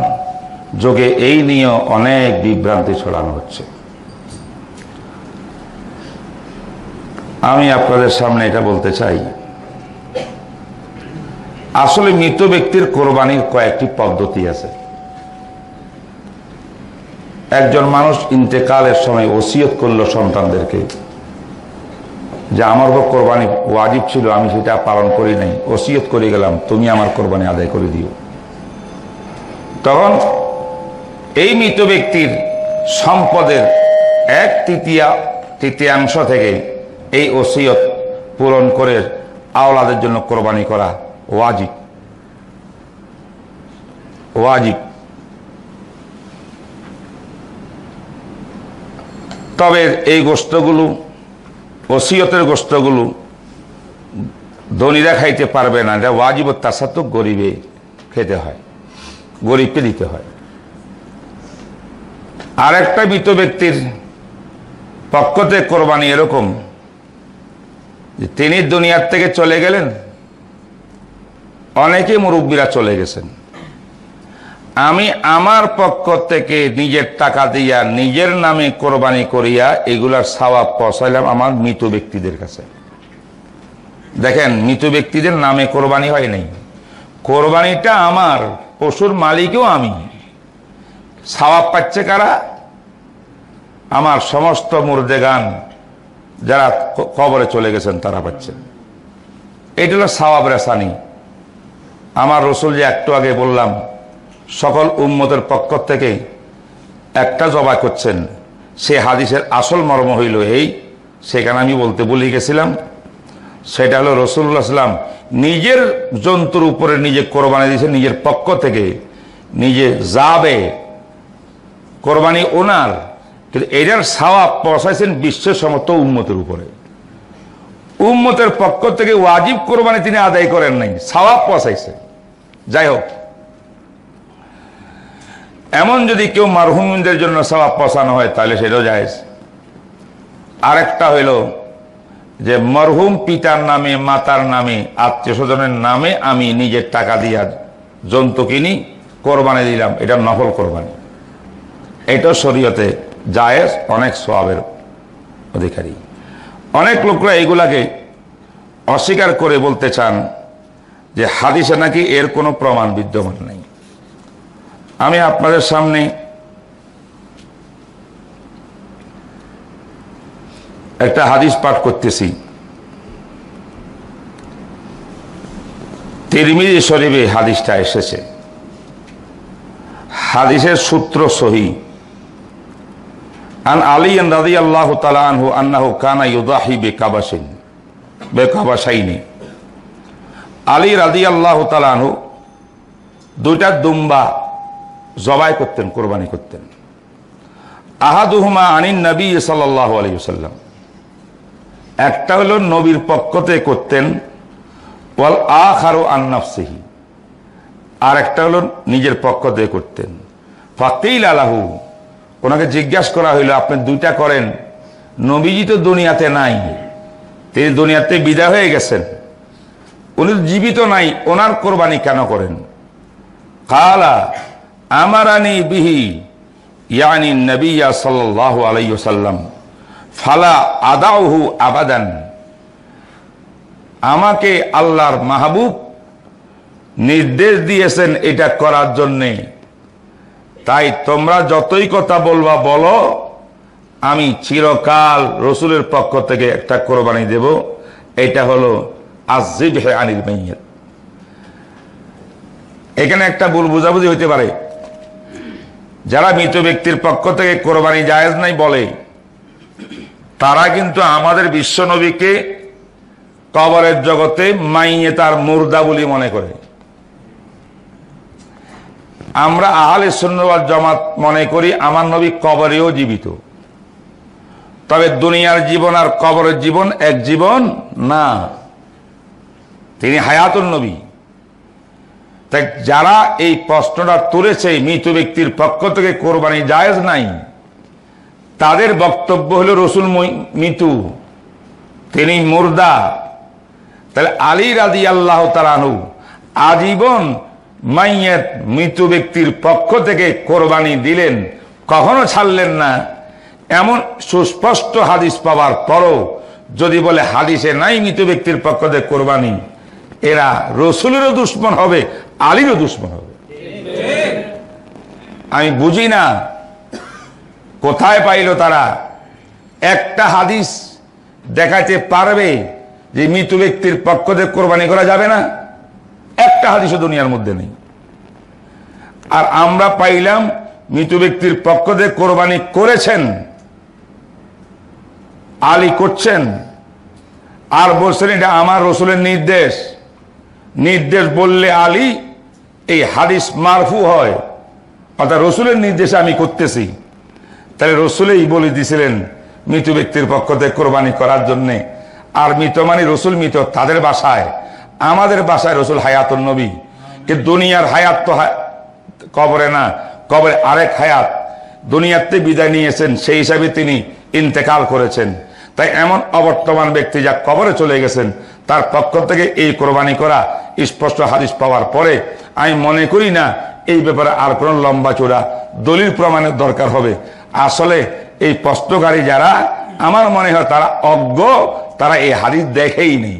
যুগে এই নিয়ে অনেক বিভ্রান্তি ছড়ানো হচ্ছে। আমি আপনাদের সামনে এটা বলতে চাই। আসলে মৃত ব্যক্তির কোরবানির কয়েকটি পদ্ধতি আছে। একজন মানুষ ইন্তেকালের সময় ওসিয়ত করল সন্তানদেরকে। যে আমার উপর কোরবানি ওয়াজিব ছিল, আমি সেটা পালন করি নাই। ওসিয়ত করে গেলাম, তুমি আমার কোরবানি আদায় করে দিও। তখন এই মৃত ব্যক্তির সম্পদের এক তৃতীয়া, তৃতীয়াংশ থেকে এই ওসিয়ত পূরণ করে আওলাদের জন্য কোরবানি করা ওয়াজিব। ওয়াজিব। তবে এই গোস্তগুলো ওসিয়তের গোস্তগুলো ধনীরা খাইতে পারবে না। এটা ওয়াজিব তাসাত্ত গরিবে খেতে হয়, গরিবকে দিতে হয়। আর একটা মৃত ব্যক্তির পক্ষতে কোরবানি এরকম তিনি দুনিয়ার থেকে চলে গেলেন, অনেকে মুরব্বীরা চলে গেছেন। আমি আমার পক্ষ থেকে নিজের টাকা দিয়া নিজের নামে কোরবানি করিয়া এগুলার সওয়াব পৌঁছাইলাম আমার মৃত ব্যক্তিদের কাছে। দেখেন, মৃত ব্যক্তিদের নামে কোরবানি হয় নাই। কোরবানিটা আমার পশুর মালিকও আমি। সওয়াব পাচ্ছে কারা? আমার সমস্ত মুর্দেগান যারা কবরে চলে গেছেন, তারা পাচ্ছেন। এটা হলো সওয়াব রেসানি আমার রসুল যে একটু আগে বললাম সকল উম্মতের পক্ষ থেকে একটা জবা করছেন, সে হাদিসের আসল মর্ম হইল এই, সেখানে আমি বলতে বলে গেছিলাম। সেটা হলো রসুল্লাহ সাল্লাম নিজের জন্তুর উপরে নিজে কোরবানি দিয়েছেন নিজের পক্ষ থেকে নিজে যাবে, কোরবানি ওনার, কিন্তু এটার সাওয়াব পৌঁছাইছেন বিশ্বের সমস্ত উম্মতের উপরে। উম্মতের পক্ষ থেকে ওয়াজিব কোরবানি তিনি আদায় করেন নাই সাওয়াব পৌঁছাইছে। যাই হোক এমন যদি কেউ মারহুমদের জন্য সবাব পৌঁছানো হয়, তাহলে সেটাও যায় আরেকটা হইল যে, মরহুম পিতার নামে, মাতার নামে আত্মীয় স্বজনের নামে আমি নিজের টাকা দিয়া জন্তু কিনি কোরবানি দিলাম। এটা নকল কোরবানি। এটা শরীয়তে জায়েজ, অনেক সোয়াবের অধিকারী। অনেক লোকরা এগুলাকে অস্বীকার করে বলতে চান যে, হাদিসে নাকি এর কোনো প্রমাণ বিদ্যমান নেই। আমি আপনাদের সামনে একটা হাদিস পাঠ করতেছি। তিরমিজি শরীফে হাদিসটা এসেছে। হাদিসের সূত্র সহি। আন আলী রাদি আল্লাহ তালু আন্নাহু কানা ইউদাহি বেকাবাসিন, বেকাবাসাইনি। আলী রাদি আল্লাহ তালানহু দুইটা দুম্বা জবাই করতেন, কোরবানি করতেন। আহাদুহুমা আনিন নবী সাল্লাহ আলাইসাল্লাম একটা হলো নবীর পক্ষতে করতেন, ওয়াল আখারো আন্নাফসিহি আর একটা হলো নিজের পক্ষ দিয়ে করতেন। ফাকিল আলাহু ওনাকে জিজ্ঞাসা করা হইল, আপনি দুইটা করেন, নবীজি তো দুনিয়াতে নাই, তিনি দুনিয়াতে বিদায় হয়ে গেছেন। উনি জীবিত নাই, ওনার কোরবানি কেন করেন? কালা আমারানি বিহি, ইয়ানি নবিয়া সাল্লাহ আলাইসাল্লাম ফালা আদাউহু আবাদান। আমাকে আল্লাহর মাহবুব নির্দেশ দিয়েছেন এটা করার জন্যে। তাই তোমরা যতই কথা বলবা বলো, আমি চিরকাল রসুলের পক্ষ থেকে একটা কোরবানি দেব। এটা হলো আজিব হে আনিল মাইয়ের এখানে একটা ভুল বুঝাবুঝি হইতে পারে। যারা মৃত ব্যক্তির পক্ষ থেকে কোরবানি জায়েজ নাই বলে, তারা কিন্তু আমাদের বিশ্ব নবীকে কবরের জগতে মাইয়ে তার মুর্দা বলি মনে করে। আমরা আহলে সুন্নওয়াল জামাত মনে করি আমার নবী কবরেও জীবিত। তবে দুনিয়ার জীবন আর কবরের জীবন এক জীবন না। তিনি হায়াতুল নবী। তাই যারা এই প্রশ্নটা তুলেছে মৃত ব্যক্তির পক্ষ থেকে কোরবানি জায়েজ নাই, তাদের বক্তব্য হলো রসুল মৃত্যু তিনি মুর্দা। তাহলে আলী রাজি আল্লাহ তালানু আজীবন মাইয়ের মৃত ব্যক্তির পক্ষ থেকে কোরবানি দিলেন, কখনো ছাড়লেন না। এমন সুস্পষ্ট হাদিস পাওয়ার পরও যদি বলে হাদিসে নাই মৃত ব্যক্তির পক্ষ থেকে কোরবানি এরা রসুলেরও দুশ্মন হবে, আলীরও দুশ্মন হবে। আমি বুঝি না, কোথায় পাইল তারা? একটা হাদিস দেখাতে পারবে যে মৃত ব্যক্তির পক্ষ থেকে কোরবানি করা যাবে না? একটা হাদিসও দুনিয়ার মধ্যে নেই। আর আমরা পাইলাম, মৃত ব্যক্তির পক্ষ থেকে কোরবানি করেছেন, আলী করছেন, আর বলছেন এটা আমার রসুলের নির্দেশ। নির্দেশ বললে আলী, এই হাদিস মারফু হয়। অর্থাৎ রসুলের নির্দেশে আমি করতেছি। তাহলে রসুলেই বলে দিছিলেন, মৃত ব্যক্তির পক্ষ থেকে কোরবানি করার জন্যে। আর মৃত মানে রসুল মৃত তাদের বাসায়। আমাদের বাসায় রসুল হায়াতুল নবী। এ দুনিয়ার হায়াত তো কবরে না, কবরে আরেক হায়াত। দুনিয়াতে বিদায় নিয়েছেন, সেই হিসাবে তিনি ইন্তেকাল করেছেন। তাই এমন অবর্তমান ব্যক্তি যা কবরে চলে গেছেন তার পক্ষ থেকে এই কোরবানি করা স্পষ্ট হাদিস পাওয়ার পরে আমি মনে করি না এই ব্যাপারে আর কোন লম্বা চূড়া দলিল প্রমাণের দরকার হবে। আসলে এই প্রশ্নকারী যারা, আমার মনে হয় তারা অজ্ঞ, তারা এই হাদিস দেখেই নেই।